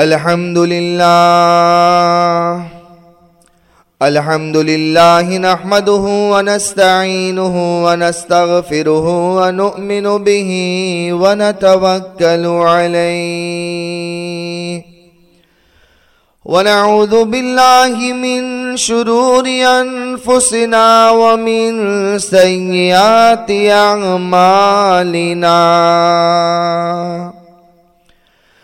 الحمد لله الحمد لله نحمده ونستعينه ونستغفره ونؤمن به ونتوكل عليه ونعوذ بالله من شرور أنفسنا ومن سيئات أعمالنا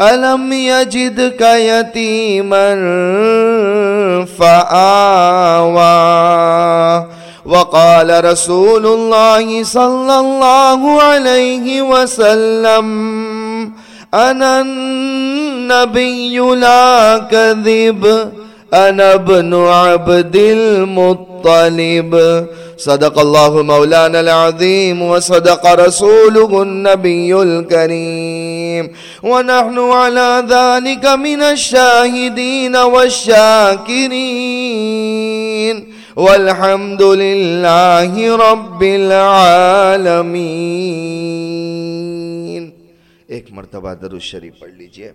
ألم يجدك يتيما فآوى وقال رسول الله صلى الله عليه وسلم، أنا النبي لا كذب، أنا ابن عبد المطلب. صدق الله مولانا العظيم وصدق رسوله النبي الكريم ونحن على ذلك من الشاهدين والشاكرين والحمد لله رب العالمين ایک مرتبہ درود شریف پڑھ لیجیے.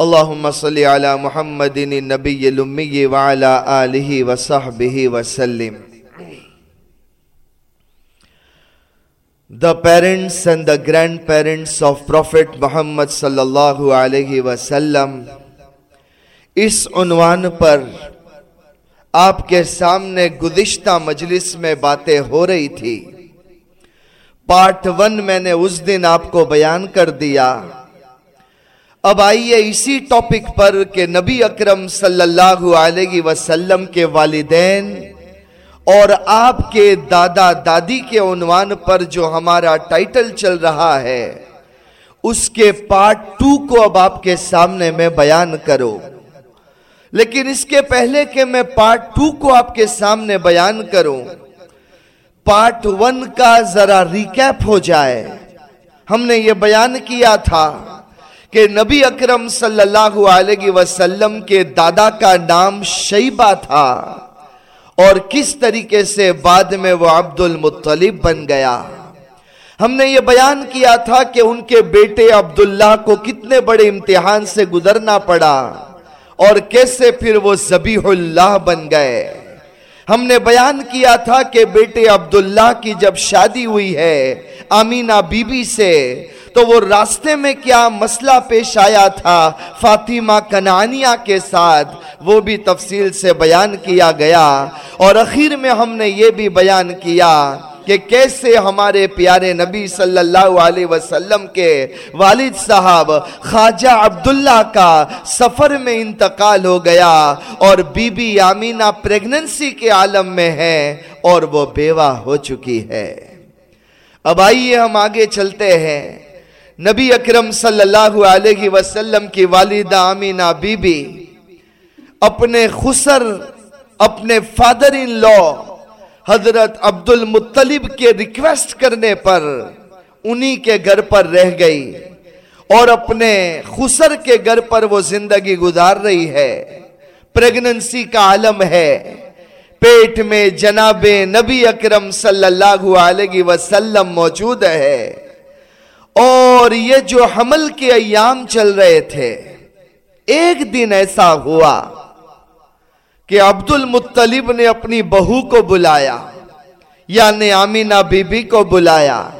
اللهم صل على محمد النبي الأمي وعلى آله وصحبه وسلم The parents and the grandparents of Prophet Muhammad sallallahu alayhi وسلم اس عنوان پر آپ کے سامنے گزشتہ مجلس میں باتیں ہو رہی تھی۔ پارٹ ون میں نے اس دن آپ کو بیان کر دیا۔ اب آئیے اسی ٹاپک پر کہ نبی اکرم صلی اللہ علیہ وسلم کے والدین اور آپ کے دادا دادی کے عنوان پر جو ہمارا ٹائٹل چل رہا ہے، اس کے پارٹ ٹو کو اب آپ کے سامنے میں بیان کرو۔ لیکن اس کے پہلے کہ میں پارٹ ٹو کو آپ کے سامنے بیان کروں پارٹ ون کا ذرا ریکیپ ہو جائے۔ ہم نے یہ بیان کیا تھا۔ کہ نبی اکرم صلی اللہ علیہ وسلم کے دادا کا نام شیبہ تھا اور کس طریقے سے بعد میں وہ عبد المطلب بن گیا۔ ہم نے یہ بیان کیا تھا کہ ان کے بیٹے عبداللہ کو کتنے بڑے امتحان سے گزرنا پڑا اور کیسے پھر وہ زبیح اللہ بن گئے۔ ہم نے بیان کیا تھا کہ بیٹے عبداللہ کی جب شادی ہوئی ہے آمینہ بی بی سے، تو وہ راستے میں کیا مسئلہ پیش آیا تھا فاطمہ کنانیہ کے ساتھ؟ وہ بھی تفصیل سے بیان کیا گیا اور اخیر میں ہم نے یہ بھی بیان کیا کہ کیسے ہمارے پیارے نبی صلی اللہ علیہ وسلم کے والد صاحب خواجہ عبداللہ کا سفر میں انتقال ہو گیا اور بی بی آمینہ پریگننسی کے عالم میں ہے اور وہ بیوہ ہو چکی ہے۔ اب آئیے ہم آگے چلتے ہیں۔ نبی اکرم صلی اللہ علیہ وسلم کی والدہ آمینہ بی بی اپنے خسر، اپنے فادر ان لو حضرت عبد المطلب کے ریکویسٹ کرنے پر انہی کے گھر پر رہ گئی اور اپنے خسر کے گھر پر وہ زندگی گزار رہی ہے۔ پریگننسی کا عالم ہے۔ پیٹ میں جناب نبی اکرم صلی اللہ علیہ وسلم موجود ہے۔ اور یہ جو حمل کے ایام چل رہے تھے، ایک دن ایسا ہوا۔ کہ عبد المطلب نے اپنی بہو کو بلایا یعنی آمینہ بی بی کو بلایا۔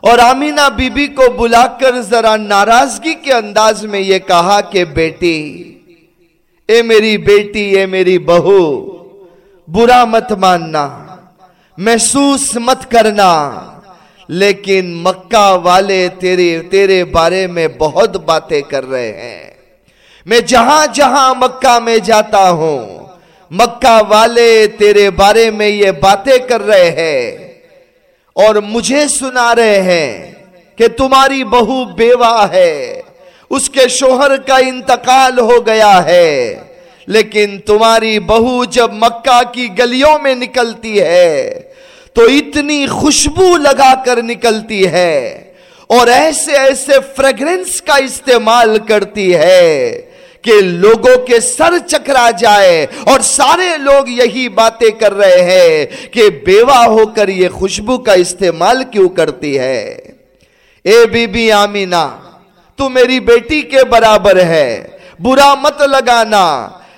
اور آمینہ بی بی کو بلا کر ذرا ناراضگی کے انداز میں یہ کہا کہ بیٹی، اے میری بیٹی، اے میری بہو، برا مت ماننا، محسوس مت کرنا۔ لیکن مکہ والے تیرے تیرے بارے میں بہت باتیں کر رہے ہیں۔ میں جہاں جہاں مکہ میں جاتا ہوں، مکہ والے تیرے بارے میں یہ باتیں کر رہے ہیں اور مجھے سنا رہے ہیں کہ تمہاری بہو بیوہ ہے، اس کے شوہر کا انتقال ہو گیا ہے۔ لیکن تمہاری بہو جب مکہ کی گلیوں میں نکلتی ہے، تو اتنی خوشبو لگا کر نکلتی ہے اور ایسے ایسے فریگرنس کا استعمال کرتی ہے۔ کہ لوگوں کے سر چکرا جائے اور سارے لوگ یہی باتیں کر رہے ہیں کہ بیوہ ہو کر یہ خوشبو کا استعمال کیوں کرتی ہے؟ اے بی بی آمینہ، تو میری بیٹی کے برابر ہے، برا مت لگانا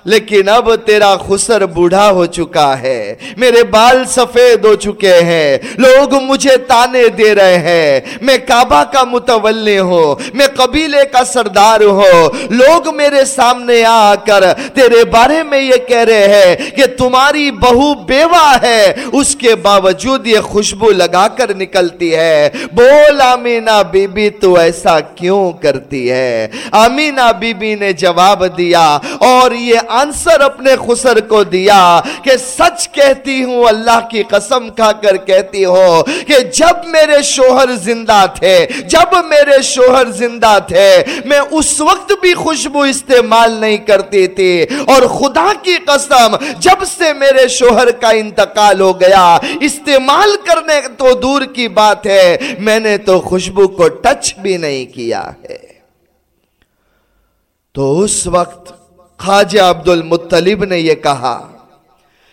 لیکن اب تیرا خسر بوڑھا ہو چکا ہے، میرے بال سفید ہو چکے ہیں، لوگ مجھے تانے دے رہے ہیں۔ میں کعبہ کا متولی ہوں، میں قبیلے کا سردار ہوں۔ لوگ میرے سامنے آ کر تیرے بارے میں یہ کہہ رہے ہیں کہ تمہاری بہو بیوہ ہے، اس کے باوجود یہ خوشبو لگا کر نکلتی ہے۔ بول آمینہ بی بی تو ایسا کیوں کرتی ہے؟ آمینہ بی بی نے جواب دیا اور یہ آنسر اپنے خسر کو دیا کہ سچ کہتی ہوں، اللہ کی قسم کھا کر کہتی ہوں کہ جب میرے شوہر زندہ تھے، جب میرے شوہر زندہ تھے، میں اس وقت بھی خوشبو استعمال نہیں کرتی تھی۔ اور خدا کی قسم، جب سے میرے شوہر کا انتقال ہو گیا، استعمال کرنے تو دور کی بات ہے، میں نے تو خوشبو کو ٹچ بھی نہیں کیا ہے۔ تو اس وقت خواجہ عبد المطلب نے یہ کہا۔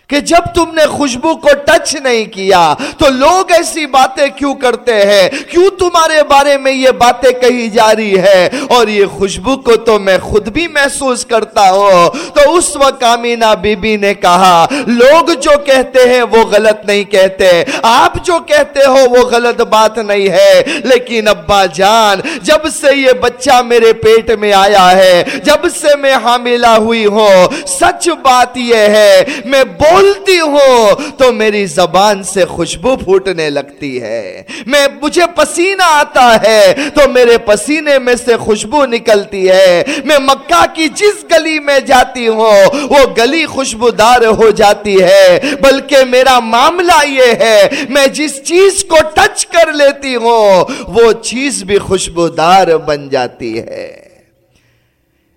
کہ جب تم نے خوشبو کو ٹچ نہیں کیا تو لوگ ایسی باتیں کیوں کرتے ہیں؟ کیوں تمہارے بارے میں یہ باتیں کہی جا رہی ہے؟ اور یہ خوشبو کو تو میں خود بھی محسوس کرتا ہوں۔ تو اس وقت آمینہ بی بی نے کہا، لوگ جو کہتے ہیں وہ غلط نہیں کہتے۔ آپ جو کہتے ہو وہ غلط بات نہیں ہے۔ لیکن ابا جان، جب سے یہ بچہ میرے پیٹ میں آیا ہے، جب سے میں حاملہ ہوئی ہوں، سچ بات یہ ہے، میں بول بولتی ہوں تو میری زبان سے خوشبو پھوٹنے لگتی ہے۔ میں مجھے پسینہ آتا ہے تو میرے پسینے میں سے خوشبو نکلتی ہے۔ میں مکہ کی جس گلی میں جاتی ہوں، وہ گلی خوشبودار ہو جاتی ہے۔ بلکہ میرا معاملہ یہ ہے، میں جس چیز کو ٹچ کر لیتی ہوں، وہ چیز بھی خوشبودار بن جاتی ہے۔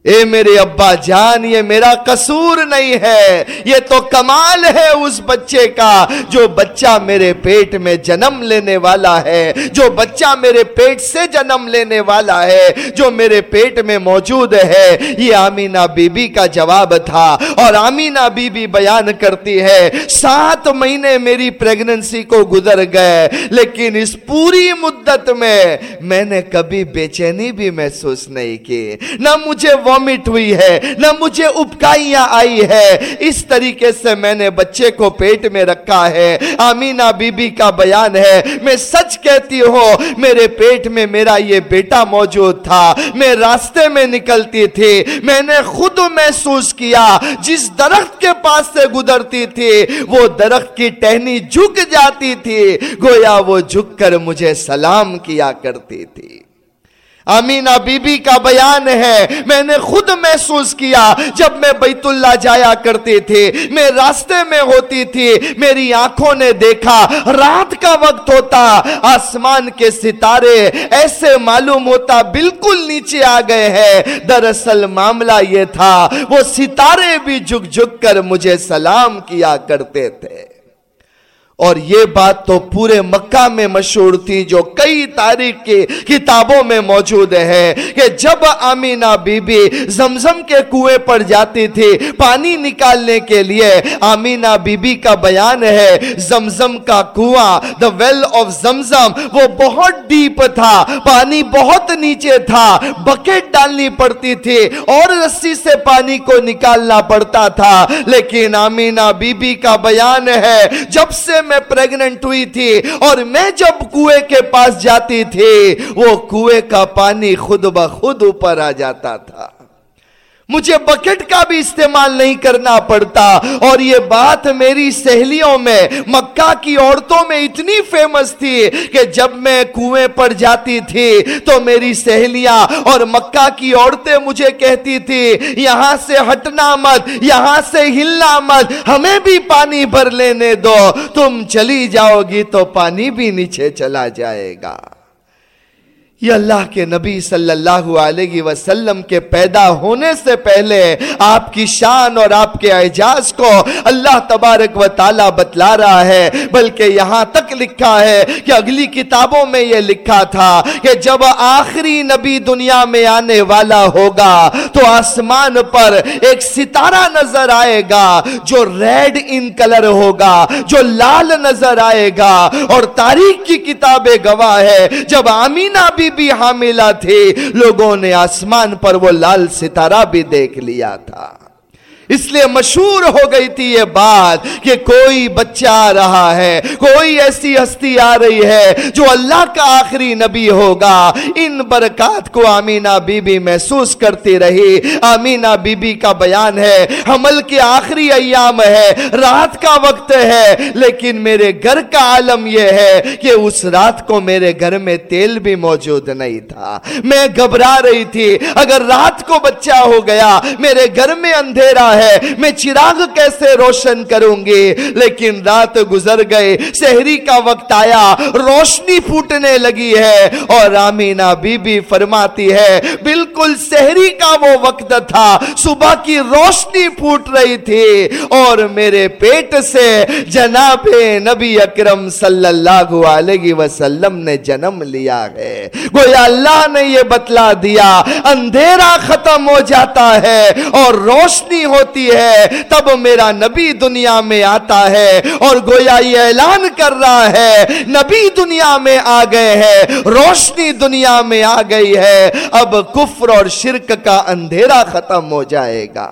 اے میرے ابا جان، یہ میرا قصور نہیں ہے۔ یہ تو کمال ہے اس بچے کا جو بچہ میرے پیٹ میں جنم لینے والا ہے۔ جو بچہ میرے پیٹ سے جنم لینے والا ہے، جو میرے پیٹ میں موجود ہے۔ یہ آمینہ بی بی کا جواب تھا۔ اور آمینہ بی بی بیان کرتی ہے، سات مہینے میری پریگننسی کو گزر گئے، لیکن اس پوری مدت میں میں نے کبھی بے چینی بھی محسوس نہیں کی۔ نہ مجھے وہ وامٹ ہوئی ہے، نہ مجھے اپکائیاں آئی ہے اس طریقے سے میں نے بچے کو پیٹ میں رکھا ہے۔ آمینہ بی بی کا بیان ہے۔ میں سچ کہتی ہوں، میرے پیٹ میں میرا یہ بیٹا موجود تھا۔ میں راستے میں نکلتی تھی۔ میں نے خود محسوس کیا، جس درخت کے پاس سے گزرتی تھی، وہ درخت کی ٹہنی جھک جاتی تھی۔ گویا وہ جھک کر مجھے سلام کیا کرتی تھی۔ امینہ بی بی کا بیان ہے۔ میں نے خود محسوس کیا جب میں بیت اللہ جایا کرتی تھی میں راستے میں ہوتی تھی۔ میری آنکھوں نے دیکھا۔ رات کا وقت ہوتا۔ آسمان کے ستارے ایسے معلوم ہوتا بالکل نیچے آ گئے ہیں۔ دراصل معاملہ یہ تھا۔ وہ ستارے بھی جھک جھک کر مجھے سلام کیا کرتے تھے۔ اور یہ بات تو پورے مکہ میں مشہور تھی جو کئی تاریخ کی کتابوں میں موجود ہے کہ جب آمینہ بی بی زمزم کے کنویں پر جاتی تھی پانی نکالنے کے لیے، آمینہ بی بی کا بیان ہے، زمزم کا کنواں دا ویل آف زمزم، وہ بہت ڈیپ تھا، پانی بہت نیچے تھا بکیٹ ڈالنی پڑتی تھی اور رسی سے پانی کو نکالنا پڑتا تھا۔ لیکن آمینہ بی بی کا بیان ہے، جب سے میں پریگننٹ ہوئی تھی اور میں جب کوئے کے پاس جاتی تھی وہ کوئے کا پانی خود بخود اوپر آ جاتا تھا۔ مجھے بکٹ کا بھی استعمال نہیں کرنا پڑتا۔ اور یہ بات میری سہیلیوں میں، مکہ کی عورتوں میں اتنی فیمس تھی کہ جب میں کنویں پر جاتی تھی تو میری سہیلیاں اور مکہ کی عورتیں مجھے کہتی تھی، یہاں سے ہٹنا مت، یہاں سے ہلنا مت، ہمیں بھی پانی بھر لینے دو، تم چلی جاؤ گی تو پانی بھی نیچے چلا جائے گا۔ یہ اللہ کے نبی صلی اللہ علیہ وسلم کے پیدا ہونے سے پہلے آپ کی شان اور آپ کے اعجاز کو اللہ تبارک و تعالی بتلا رہا ہے، بلکہ یہاں تک لکھا ہے کہ اگلی کتابوں میں یہ لکھا تھا کہ جب آخری نبی دنیا میں آنے والا ہوگا تو آسمان پر ایک ستارہ نظر آئے گا جو ریڈ ان کلر ہوگا، جو لال نظر آئے گا اور تاریخ کی کتابیں گواہ ہے۔ جب آمینہ بھی بھی حاملہ تھی لوگوں نے آسمان پر وہ لال ستارہ بھی دیکھ لیا تھا۔ اس لیے مشہور ہو گئی تھی یہ بات کہ کوئی بچہ آ رہا ہے، کوئی ایسی ہستی آ رہی ہے جو اللہ کا آخری نبی ہوگا۔ ان برکات کو آمینہ بی بی محسوس کرتی رہی۔ آمینہ بی بی کا بیان ہے، حمل کے آخری ایام ہے، رات کا وقت ہے۔ لیکن میرے گھر کا عالم یہ ہے کہ اس رات کو میرے گھر میں تیل بھی موجود نہیں تھا۔ میں گھبرا رہی تھی۔ اگر رات کو بچہ ہو گیا، میرے گھر میں اندھیرا ہے۔ ہے۔ میں چراغ کیسے روشن کروں گی؟ لیکن رات گزر گئے سہری کا وقت آیا، روشنی پھوٹنے لگی ہے اور آمینہ بی بی فرماتی ہے، بالکل سہری کا وہ وقت تھا، صبح کی روشنی پھوٹ رہی تھی۔ اور میرے پیٹ سے جناب نبی اکرم صلی اللہ علیہ وسلم نے جنم لیا ہے۔ گویا اللہ نے یہ بتلا دیا، اندھیرا ختم ہو جاتا ہے اور روشنی ہوتی ہوتی ہے، تب میرا نبی دنیا میں آتا ہے اور گویا یہ اعلان کر رہا ہے، نبی دنیا میں آ گئے ہیں، روشنی دنیا میں آ گئی ہے، اب کفر اور شرک کا اندھیرا ختم ہو جائے گا۔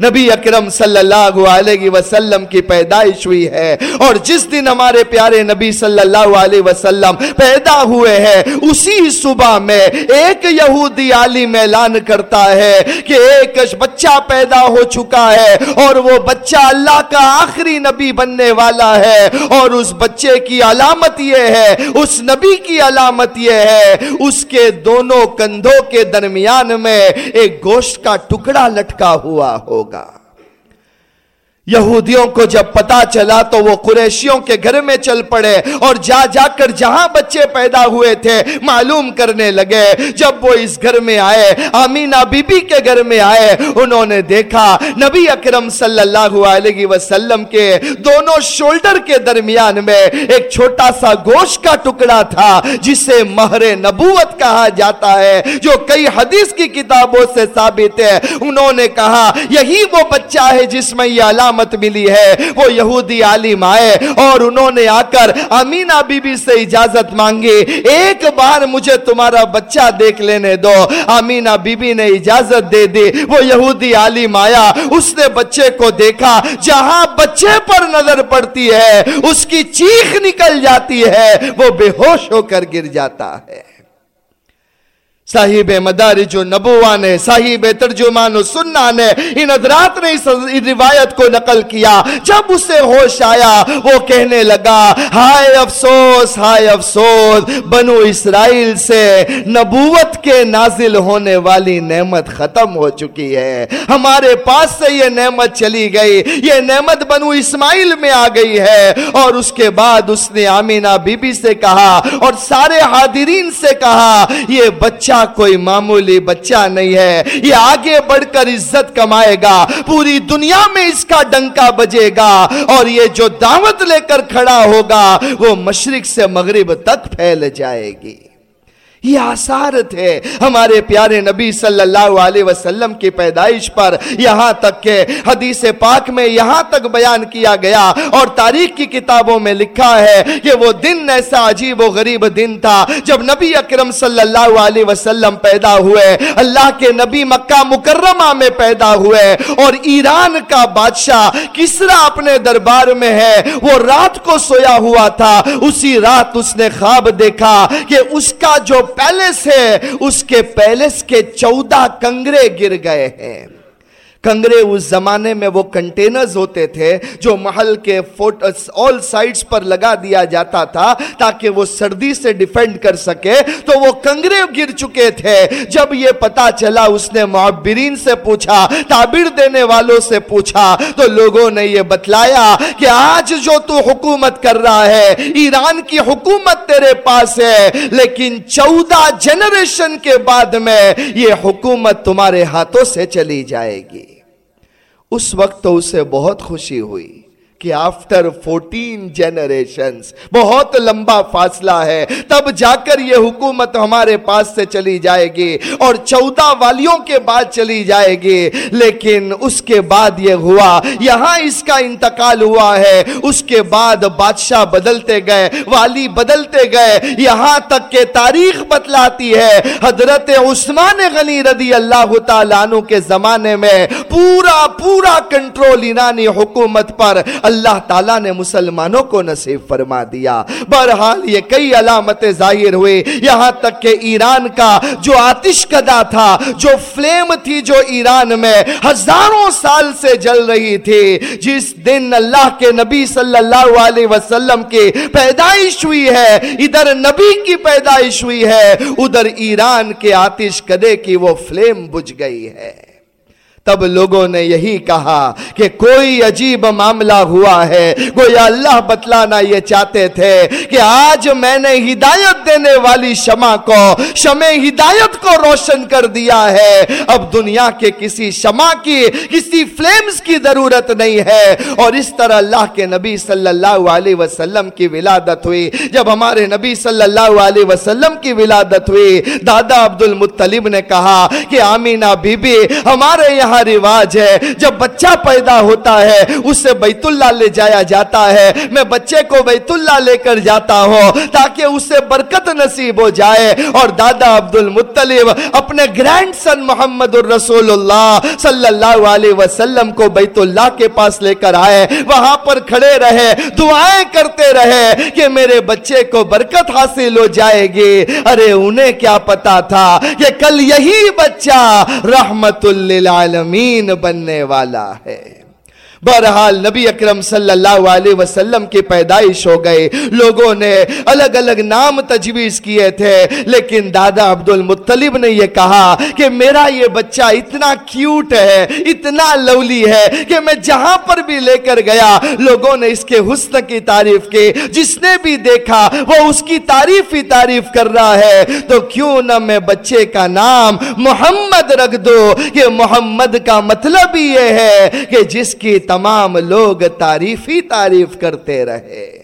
نبی اکرم صلی اللہ علیہ وسلم کی پیدائش ہوئی ہے اور جس دن ہمارے پیارے نبی صلی اللہ علیہ وسلم پیدا ہوئے ہیں، اسی صبح میں ایک یہودی عالم اعلان کرتا ہے کہ ایک بچہ پیدا ہو چکا ہے اور وہ بچہ اللہ کا آخری نبی بننے والا ہے اور اس بچے کی علامت یہ ہے، اس نبی کی علامت یہ ہے، اس کے دونوں کندھوں کے درمیان میں ایک گوشت کا ٹکڑا لٹکا ہوا ہوگا۔ ہوگا یہودیوں کو جب پتا چلا تو وہ قریشیوں کے گھر میں چل پڑے اور جا جا کر جہاں بچے پیدا ہوئے تھے معلوم کرنے لگے جب وہ اس گھر میں آئے، آمینہ بی بی کے گھر میں آئے، انہوں نے دیکھا نبی اکرم صلی اللہ علیہ وسلم کے دونوں شولڈر کے درمیان میں ایک چھوٹا سا گوشت کا ٹکڑا تھا، جسے مہر نبوت کہا جاتا ہے، جو کئی حدیث کی کتابوں سے ثابت ہے۔ انہوں نے کہا، یہی وہ بچہ ہے جس میں یہ علام علامت ملی ہے، وہ یہودی عالم آئے اور انہوں نے آ کر امینہ بی بی سے اجازت مانگی، ایک بار مجھے تمہارا بچہ دیکھ لینے دو۔ امینہ بی بی نے اجازت دے دی، وہ یہودی عالم آیا، اس نے بچے کو دیکھا، جہاں بچے پر نظر پڑتی ہے، اس کی چیخ نکل جاتی ہے، وہ بے ہوش ہو کر گر جاتا ہے۔ صاحب مدارج و نبوہ نے صاحب ترجمان و سننا نے ان ادرات نے اس روایت کو نقل کیا۔ جب اسے ہوش آیا، وہ کہنے لگا، ہائے افسوس ہائے افسوس، بنو اسرائیل سے نبوت کے نازل ہونے والی نعمت ختم ہو چکی ہے۔ ہمارے پاس سے یہ نعمت چلی گئی۔ یہ نعمت بنو اسماعیل میں آ گئی ہے۔ اور اس کے بعد اس نے آمینہ بی بی سے کہا اور سارے حاضرین سے کہا، یہ بچہ کوئی معمولی بچہ نہیں ہے، یہ آگے بڑھ کر عزت کمائے گا، پوری دنیا میں اس کا ڈنکا بجے گا اور یہ جو دعوت لے کر کھڑا ہوگا، وہ مشرق سے مغرب تک پھیل جائے گی۔ یہ آثار تھے ہمارے پیارے نبی صلی اللہ علیہ وسلم کی پیدائش پر یہاں تک کہ حدیث پاک میں یہاں تک بیان کیا گیا اور تاریخ کی کتابوں میں لکھا ہے کہ وہ دن ایسا عجیب و غریب دن تھا جب نبی اکرم صلی اللہ علیہ وسلم پیدا ہوئے، اللہ کے نبی مکہ مکرمہ میں پیدا ہوئے اور ایران کا بادشاہ کسرا اپنے دربار میں ہے، وہ رات کو سویا ہوا تھا، اسی رات اس نے خواب دیکھا کہ اس کا جو پیلس ہے اس کے پیلس کے چودہ کنگرے گر گئے ہیں۔ کنگرے اس زمانے میں وہ کنٹینرز ہوتے تھے جو محل کے آل سائڈز پر لگا دیا جاتا تھا تاکہ وہ سردی سے ڈیفینڈ کر سکے۔ تو وہ کنگرے گر چکے تھے۔ جب یہ پتا چلا، اس نے معبرین سے پوچھا، تعبیر دینے والوں سے پوچھا۔ تو لوگوں نے یہ بتلایا کہ آج جو تو حکومت کر رہا ہے، ایران کی حکومت تیرے پاس ہے، لیکن چودہ جنریشن کے بعد میں یہ حکومت تمہارے ہاتھوں سے چلی جائے گی۔ اس وقت تو اسے بہت خوشی ہوئی۔ کہ آفٹر فورٹین جنریشنز بہت لمبا فاصلہ ہے، تب جا کر یہ حکومت ہمارے پاس سے چلی جائے گی اور چودہ والیوں کے بعد چلی جائے گی۔ لیکن اس کے بعد یہ ہوا، یہاں اس کا انتقال ہوا ہے۔ اس کے بعد بادشاہ بدلتے گئے، والی بدلتے گئے۔ یہاں تک کہ تاریخ بتلاتی ہے، حضرت عثمان غنی رضی اللہ تعالیٰ عنہ کے زمانے میں پورا پورا کنٹرول ایرانی حکومت پر اللہ تعالیٰ نے مسلمانوں کو نصیب فرما دیا۔ بہرحال یہ کئی علامتیں ظاہر ہوئے۔ یہاں تک کہ ایران کا جو آتش کدا تھا، جو فلیم تھی جو ایران میں ہزاروں سال سے جل رہی تھی، جس دن اللہ کے نبی صلی اللہ علیہ وسلم کی پیدائش ہوئی ہے، ادھر نبی کی پیدائش ہوئی ہے، ادھر ایران کے آتش کدے کی وہ فلیم بجھ گئی ہے۔ تب لوگوں نے یہی کہا کہ کوئی عجیب معاملہ ہوا ہے۔ کوئی اللہ بتلانا یہ چاہتے تھے کہ آج میں نے ہدایت دینے والی شمع کو، شمع ہدایت کو روشن کر دیا ہے۔ اب دنیا کے کسی شمع کی، کسی فلیمز کی ضرورت نہیں ہے۔ اور اس طرح اللہ کے نبی صلی اللہ علیہ وسلم کی ولادت ہوئی۔ جب ہمارے نبی صلی اللہ علیہ وسلم کی ولادت ہوئی، دادا عبد المطلب نے کہا کہ آمینہ بی بی ہمارے یہاں رواج ہے۔ جب بچہ پیدا ہوتا ہے، اسے بیت اللہ لے جایا جاتا ہے۔ میں بچے کو بیت اللہ لے کر جاتا ہوں تاکہ اسے برکت نصیب ہو جائے۔ اور دادا عبد المطلب اپنے گرینڈ سن محمد الرسول اللہ صلی اللہ علیہ وسلم کو بیت اللہ کے پاس لے کر آئے۔ وہاں پر کھڑے رہے، دعائیں کرتے رہے کہ میرے بچے کو برکت حاصل ہو جائے گی۔ ارے، انہیں کیا پتا تھا کہ کل یہی بچہ رحمت للعالم امین بننے والا ہے۔ بہرحال نبی اکرم صلی اللہ علیہ وسلم کی پیدائش ہو گئے لوگوں نے الگ الگ نام تجویز کیے تھے، لیکن دادا عبد المطلب نے یہ کہا کہ میرا یہ بچہ اتنا کیوٹ ہے، اتنا لولی ہے کہ میں جہاں پر بھی لے کر گیا، لوگوں نے اس کے حسن کی تعریف کی۔ جس نے بھی دیکھا، وہ اس کی تعریف ہی تعریف کر رہا ہے۔ تو کیوں نہ میں بچے کا نام محمد رکھ دو کہ محمد کا مطلب یہ ہے کہ جس کی تمام لوگ تعریف ہی تعریف کرتے رہے۔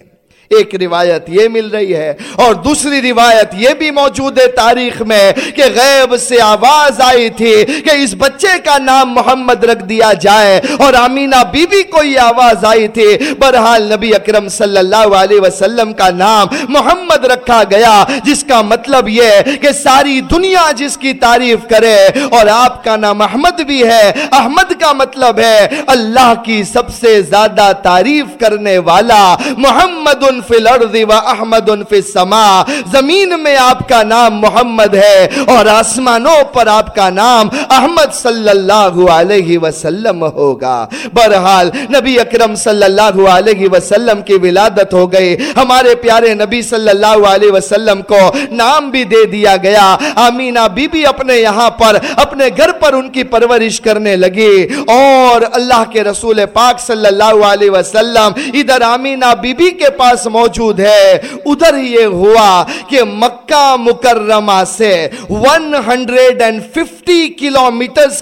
ایک روایت یہ مل رہی ہے اور دوسری روایت یہ بھی موجود ہے تاریخ میں کہ غیب سے آواز آئی تھی کہ اس بچے کا نام محمد رکھ دیا جائے اور امینہ بی بی کو یہ آواز آئی تھی۔ برحال نبی اکرم صلی اللہ علیہ وسلم کا نام محمد رکھا گیا، جس کا مطلب یہ کہ ساری دنیا جس کی تعریف کرے اور آپ کا نام احمد بھی ہے۔ احمد کا مطلب ہے اللہ کی سب سے زیادہ تعریف کرنے والا، محمد فی الارض و احمد فی السماء زمین میں آپ کا نام محمد ہے اور آسمانوں پر آپ کا نام احمد صلی اللہ علیہ وسلم ہوگا۔ برحال نبی اکرم صلی اللہ علیہ وسلم کی ولادت ہو گئی۔ ہمارے پیارے نبی صلی اللہ علیہ وسلم کو نام بھی دے دیا گیا۔ آمینہ بی بی اپنے یہاں پر اپنے گھر پر ان کی پرورش کرنے لگی اور اللہ کے رسول پاک صلی اللہ علیہ وسلم ادھر آمینہ بی بی کے پاس موجود ہے۔ ادھر یہ ہوا کہ مکہ مکرمہ سے one hundred and fifty kilo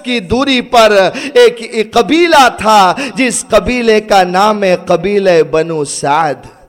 کی دوری پر ایک قبیلہ تھا، جس قبیلے کا نام ہے قبیلہ بنو سعد۔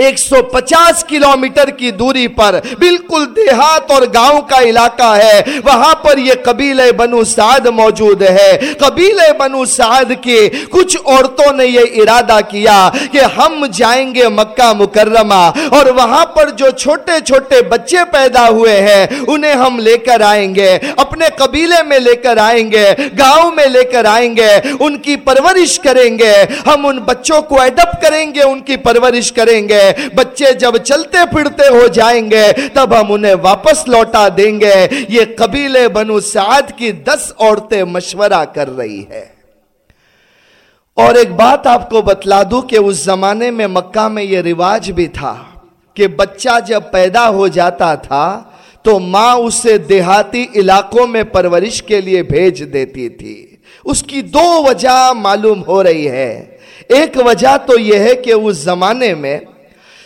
ایک سو پچاس کلومیٹر کی دوری پر بالکل دیہات اور گاؤں کا علاقہ ہے۔ وہاں پر یہ قبیل بنو سعد موجود ہے۔ قبیل بنو سعد کی کچھ عورتوں نے یہ ارادہ کیا کہ ہم جائیں گے مکہ مکرمہ اور وہاں پر جو چھوٹے چھوٹے بچے پیدا ہوئے ہیں، انہیں ہم لے کر آئیں گے۔ اپنے قبیلے میں لے کر آئیں گے، گاؤں میں لے کر آئیں گے، ان کی پرورش کریں گے۔ ہم ان بچوں کو ایڈپ کریں گے، ان کی پرورش کریں گے۔ گے بچے جب چلتے پھرتے ہو جائیں گے، تب ہم انہیں واپس لوٹا دیں گے۔ یہ قبیلے بنو سعد کی دس عورتیں مشورہ کر رہی ہے اور ایک بات آپ کو بتلا دوں کہ اس زمانے میں مکہ میں یہ رواج بھی تھا کہ بچہ جب پیدا ہو جاتا تھا تو ماں اسے دیہاتی علاقوں میں پرورش کے لیے بھیج دیتی تھی۔ اس کی دو وجہ معلوم ہو رہی ہے۔ ایک وجہ تو یہ ہے کہ اس زمانے میں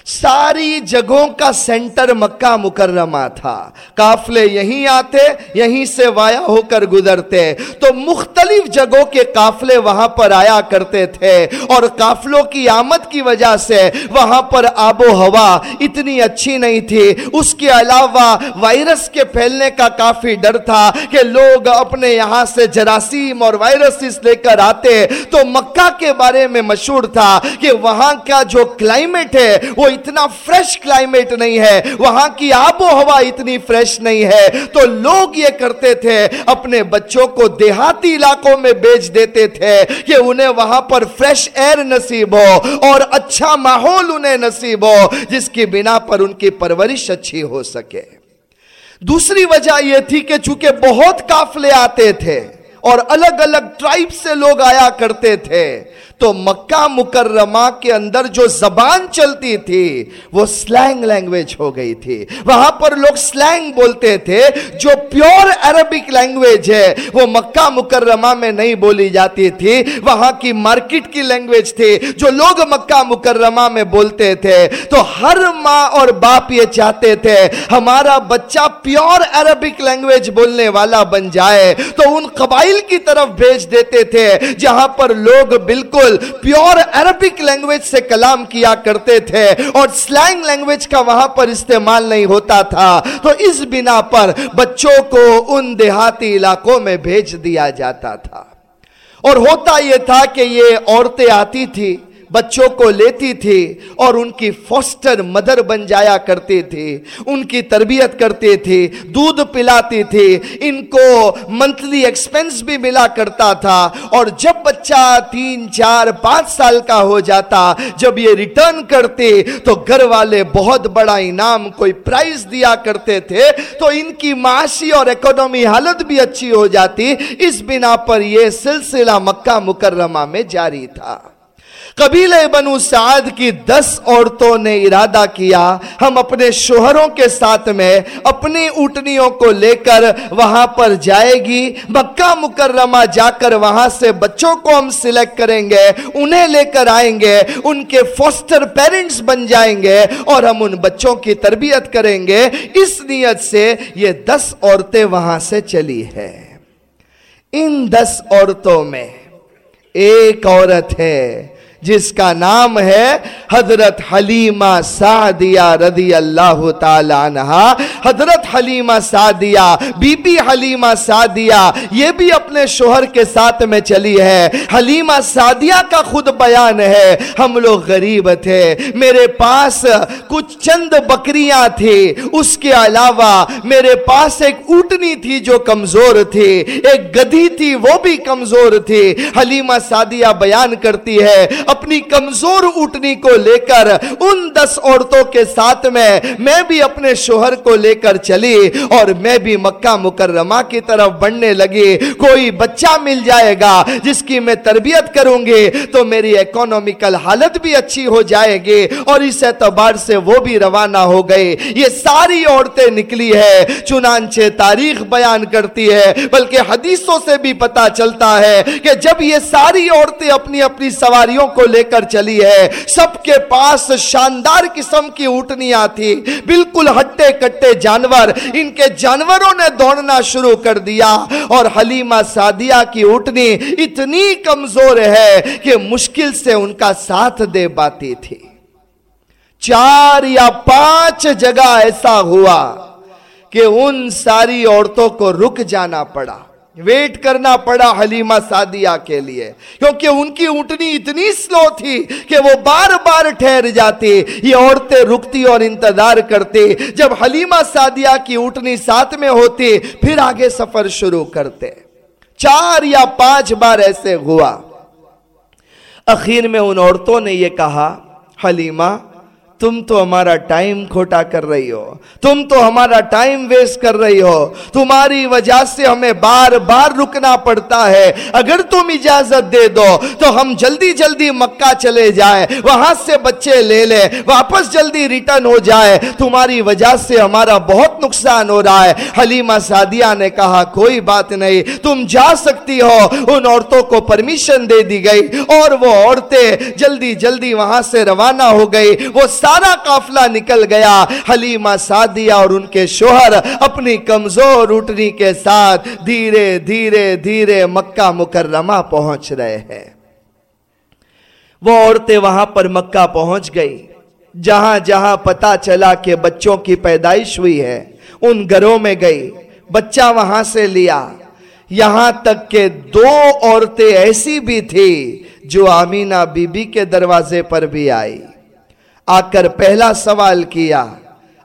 ساری جگہوں کا سینٹر مکہ مکرمہ تھا۔ قافلے یہیں آتے، یہیں سے وایا ہو کر گزرتے۔ تو مختلف جگہوں کے قافلے وہاں پر آیا کرتے تھے۔ اور قافلوں کی آمد کی وجہ سے وہاں پر آب و ہوا اتنی اچھی نہیں تھی۔ اس کے علاوہ وائرس کے پھیلنے کا کافی ڈر تھا کہ لوگ اپنے یہاں سے جراثیم اور وائرسز لے کر آتے۔ تو مکہ کے بارے میں مشہور تھا کہ وہاں کا جو کلائمیٹ ہے وہ اتنا فریش کلائمیٹ نہیں ہے، وہاں کی آب و ہوا اتنی فریش نہیں ہے۔ تو لوگ یہ کرتے تھے، اپنے بچوں کو دیہاتی علاقوں میں بیچ دیتے تھے کہ انہیں وہاں پر فریش ایئر نصیب ہو اور اچھا ماحول انہیں نصیب ہو، جس کی بنا پر ان کی پرورش اچھی ہو سکے۔ دوسری وجہ یہ تھی کہ چونکہ بہت کافلے آتے تھے اور الگ الگ ٹرائب سے لوگ آیا کرتے تھے تو مکہ مکرمہ کے اندر جو زبان چلتی تھی، وہ سلینگ لینگویج ہو گئی تھی۔ وہاں پر لوگ سلینگ بولتے تھے، جو پیور عربک لینگویج ہے، وہ مکہ مکرمہ میں نہیں بولی جاتی تھی۔ وہاں کی مارکیٹ کی لینگویج تھی، جو لوگ مکہ مکرمہ میں بولتے تھے۔ تو ہر ماں اور باپ یہ چاہتے تھے، ہمارا بچہ پیور عربک لینگویج بولنے والا بن جائے۔ تو ان قبائل کی طرف بھیج دیتے تھے، جہاں پر لوگ بالکل بالکل پیور عربک لینگویج سے کلام کیا کرتے تھے اور سلینگ لینگویج کا وہاں پر استعمال نہیں ہوتا تھا۔ تو اس بنا پر بچوں کو ان دیہاتی علاقوں میں بھیج دیا جاتا تھا۔ اور ہوتا یہ تھا کہ یہ عورتیں آتی تھی بچوں کو لیتی تھی اور ان کی فوسٹر مدر بن جایا کرتی تھی ان کی تربیت کرتی تھی دودھ پلاتی تھی ان کو منتلی ایکسپنس بھی ملا کرتا تھا۔ اور جب بچہ تین، چار، پانچ سال کا ہو جاتا، جب یہ ریٹرن کرتے، تو گھر والے بہت بڑا انعام، کوئی پرائز دیا کرتے تھے، تو ان کی معاشی اور اکونومی حالت بھی اچھی ہو جاتی۔ اس بنا پر یہ سلسلہ مکہ مکرمہ میں جاری تھا۔ قبیل بنو سعد کی دس عورتوں نے ارادہ کیا، ہم اپنے شوہروں کے ساتھ میں اپنی اوٹنیوں کو لے کر وہاں پر جائے گی۔ مکہ مکرمہ جا کر وہاں سے بچوں کو ہم سلیکٹ کریں گے، انہیں لے کر آئیں گے، ان کے فوسٹر پیرنٹس بن جائیں گے اور ہم ان بچوں کی تربیت کریں گے۔ اس نیت سے یہ دس عورتیں وہاں سے چلی ہے ان دس عورتوں میں ایک عورت ہے۔ جس کا نام ہے حضرت حلیمہ سعدیہ رضی اللہ تعالیٰ عنہ حضرت حلیمہ سعدیہ، بی بی حلیمہ سعدیہ، یہ بھی اپنے شوہر کے ساتھ میں چلی ہے۔ حلیمہ سعدیہ کا خود بیان ہے، ہم لوگ غریب تھے، میرے پاس کچھ چند بکریاں تھی اس کے علاوہ میرے پاس ایک اوٹنی تھی جو کمزور تھی، ایک گدھی تھی، وہ بھی کمزور تھی۔ حلیمہ سعدیہ بیان کرتی ہے، اپنی کمزور اٹھنی کو لے کر ان دس عورتوں کے ساتھ میں میں بھی اپنے شوہر کو لے کر چلی اور میں بھی مکہ مکرمہ کی طرف بڑھنے لگی۔ کوئی بچہ مل جائے گا جس کی میں تربیت کروں گی تو میری اکونومیکل حالت بھی اچھی ہو جائے گی اور اس اعتبار سے وہ بھی روانہ ہو گئی۔ یہ ساری عورتیں نکلی ہے، چنانچہ تاریخ بیان کرتی ہے، بلکہ حدیثوں سے بھی پتا چلتا ہے کہ جب یہ ساری عورتیں اپنی اپنی سواریوں کو لے کر چلی ہے، سب کے پاس شاندار قسم کی اوٹنیاں تھی بالکل ہٹے کٹے جانور، ان کے جانوروں نے دوڑنا شروع کر دیا اور حلیمہ سادیہ کی اٹھنی اتنی کمزور ہے کہ مشکل سے ان کا ساتھ دے باتی تھی۔ چار یا پانچ جگہ ایسا ہوا کہ ان ساری عورتوں کو رک جانا پڑا۔ ویٹ کرنا پڑا حلیمہ سادیہ کے لیے، کیونکہ ان کی اونٹنی اتنی سلو تھی کہ وہ بار بار ٹھہر جاتی یہ عورتیں رکتی اور انتظار کرتی جب حلیمہ سادیہ کی اونٹنی ساتھ میں ہوتی، پھر آگے سفر شروع کرتے۔ چار یا پانچ بار ایسے ہوا۔ اخیر میں ان عورتوں نے یہ کہا، حلیمہ تم تو ہمارا ٹائم کھوٹا کر رہی ہو۔ تم تو ہمارا ٹائم ویسٹ کر رہی ہو۔ تمہاری وجہ سے ہمیں بار بار رکنا پڑتا ہے۔ اگر تم اجازت دے دو تو ہم جلدی جلدی مکہ چلے جائیں۔ وہاں سے بچے لے لے واپس جلدی ریٹرن ہو جائے تمہاری وجہ سے ہمارا بہت نقصان ہو رہا ہے۔ حلیمہ سادیہ نے کہا، کوئی بات نہیں۔ تم جا سکتی ہو۔ ان عورتوں کو پرمیشن دے دی گئی اور وہ عورتیں جلدی جلدی وہاں سے روانہ ہو گئی۔ وہ سارا قافلہ نکل گیا۔ حلیمہ سادیہ اور ان کے شوہر اپنی کمزور اٹھنی کے ساتھ دھیرے دھیرے دھیرے مکہ مکرمہ پہنچ رہے ہیں۔ وہ عورتیں وہاں پر مکہ پہنچ گئی جہاں جہاں پتا چلا کہ بچوں کی پیدائش ہوئی ہے، ان گھروں میں گئی بچہ وہاں سے لیا۔ یہاں تک کہ دو عورتیں ایسی بھی تھی جو آمینہ بی بی کے دروازے پر بھی آئی آ کر پہلا سوال کیا،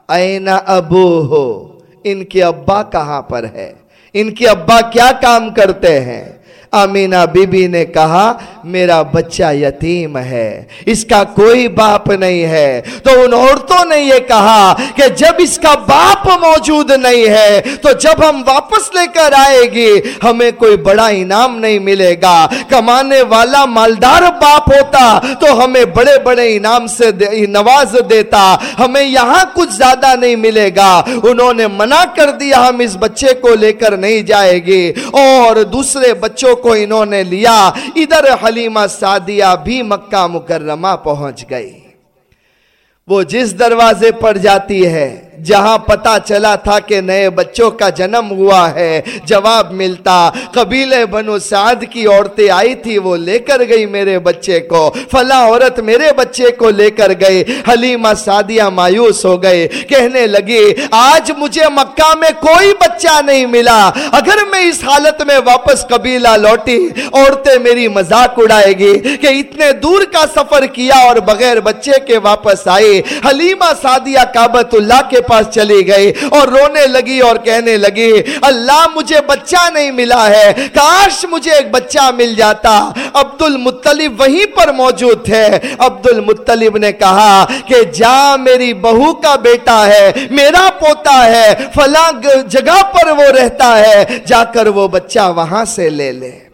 اینا ابو ہو؟ ان کے ابا کہاں پر ہے؟ ان کے ابا کیا کام کرتے ہیں؟ امینہ بی بی نے کہا میرا بچہ یتیم ہے، اس کا کوئی باپ نہیں ہے۔ تو ان عورتوں نے یہ کہا کہ جب اس کا باپ موجود نہیں ہے، تو جب ہم واپس لے کر آئے گی، ہمیں کوئی بڑا انعام نہیں ملے گا۔ کمانے والا مالدار باپ ہوتا تو ہمیں بڑے بڑے انعام سے نواز دیتا۔ ہمیں یہاں کچھ زیادہ نہیں ملے گا۔ انہوں نے منع کر دیا، ہم اس بچے کو لے کر نہیں جائے گی۔ اور دوسرے بچوں کو انہوں نے لیا۔ ادھر حلیمہ سعدیہ بھی مکہ مکرمہ پہنچ گئی۔ وہ جس دروازے پر جاتی ہے جہاں پتا چلا تھا کہ نئے بچوں کا جنم ہوا ہے، جواب ملتا، قبیلے بنو سعد کی عورتیں آئی تھی، وہ لے کر گئی میرے بچے کو۔ فلاں عورت میرے بچے کو لے کر گئی۔ حلیمہ سعدیہ مایوس ہو گئے، کہنے لگی آج مجھے مکہ میں کوئی بچہ نہیں ملا۔ اگر میں اس حالت میں واپس قبیلہ لوٹی، عورتیں میری مذاق اڑائے گی کہ اتنے دور کا سفر کیا اور بغیر بچے کے واپس آئی حلیمہ سعدیہ کابت اللہ کے پاس چلی گئی اور رونے لگی اور کہنے لگی، اللہ مجھے بچہ نہیں ملا ہے، کاش مجھے ایک بچہ مل جاتا۔ عبد المطلب وہیں پر موجود تھے عبد المطلب نے کہا کہ جا میری بہو کا بیٹا ہے، میرا پوتا ہے، فلاں جگہ پر وہ رہتا ہے، جا کر وہ بچہ وہاں سے لے لے۔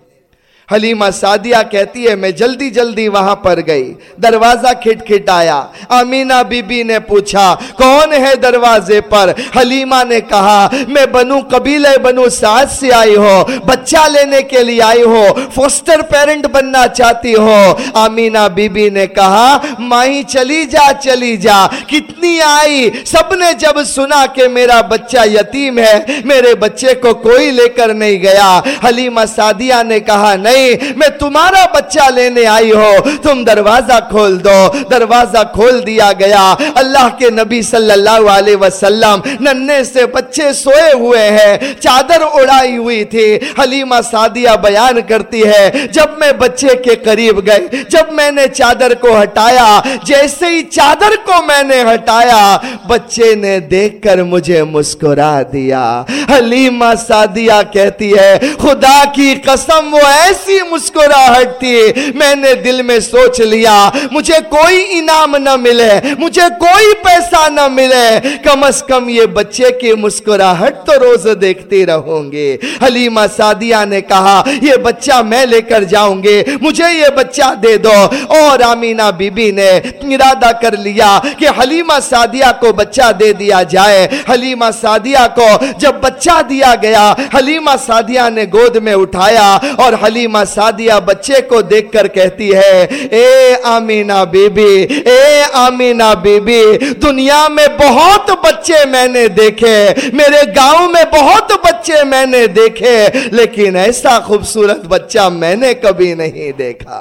حلیمہ سادیہ کہتی ہے، میں جلدی جلدی وہاں پر گئی۔ دروازہ کھٹ کھٹ آیا امینہ بی بی نے پوچھا، کون ہے دروازے پر؟ حلیمہ نے کہا، میں بنو قبیلہ بنو سعد سے آئی ہو بچہ لینے کے لیے آئی ہو فوسٹر پیرنٹ بننا چاہتی ہو امینہ بی بی نے کہا مائی چلی جا چلی جا۔ کتنی آئی۔ سب نے جب سنا کہ میرا بچہ یتیم ہے، میرے بچے کو کوئی لے کر نہیں گیا۔ حلیمہ سادیہ نے کہا، نہیں نہیں، میں تمہارا بچہ لینے آئی ہو۔ تم دروازہ کھول دو۔ دروازہ کھول دیا گیا۔ اللہ کے نبی صلی اللہ علیہ وسلم ننے سے بچے سوئے ہوئے ہیں۔ چادر اڑائی ہوئی تھی۔ حلیمہ سادیہ بیان کرتی ہے، جب میں بچے کے قریب گئے جب میں نے چادر کو ہٹایا، جیسے ہی چادر کو میں نے ہٹایا، بچے نے دیکھ کر مجھے مسکرا دیا۔ حلیمہ سادیہ کہتی ہے، خدا کی قسم وہ ایسی مسکراہٹ تھی میں نے دل میں سوچ لیا، مجھے کوئی انعام نہ ملے، مجھے کوئی پیسہ نہ ملے، کم از کم یہ بچے کی مسکراہٹ تو روز دیکھتے رہوں گے حلیمہ سادیہ نے کہا، یہ بچہ میں لے کر جاؤں گے مجھے یہ بچہ دے دو۔ اور آمینہ بی بی نے ارادہ کر لیا کہ حلیمہ سادیہ کو بچہ دے دیا جائے۔ حلیمہ سادیہ کو جب بچہ بچہ دیا گیا۔ حلیمہ سادیہ نے گود میں اٹھایا اور حلیمہ سادیہ بچے کو دیکھ کر کہتی ہے، اے آمینہ بی بی اے آمینہ بی بی دنیا میں بہت بچے میں نے دیکھے، میرے گاؤں میں بہت بچے میں نے دیکھے، لیکن ایسا خوبصورت بچہ میں نے کبھی نہیں دیکھا۔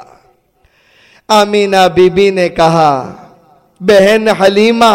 آمینہ بی بی نے کہا، بہن حلیمہ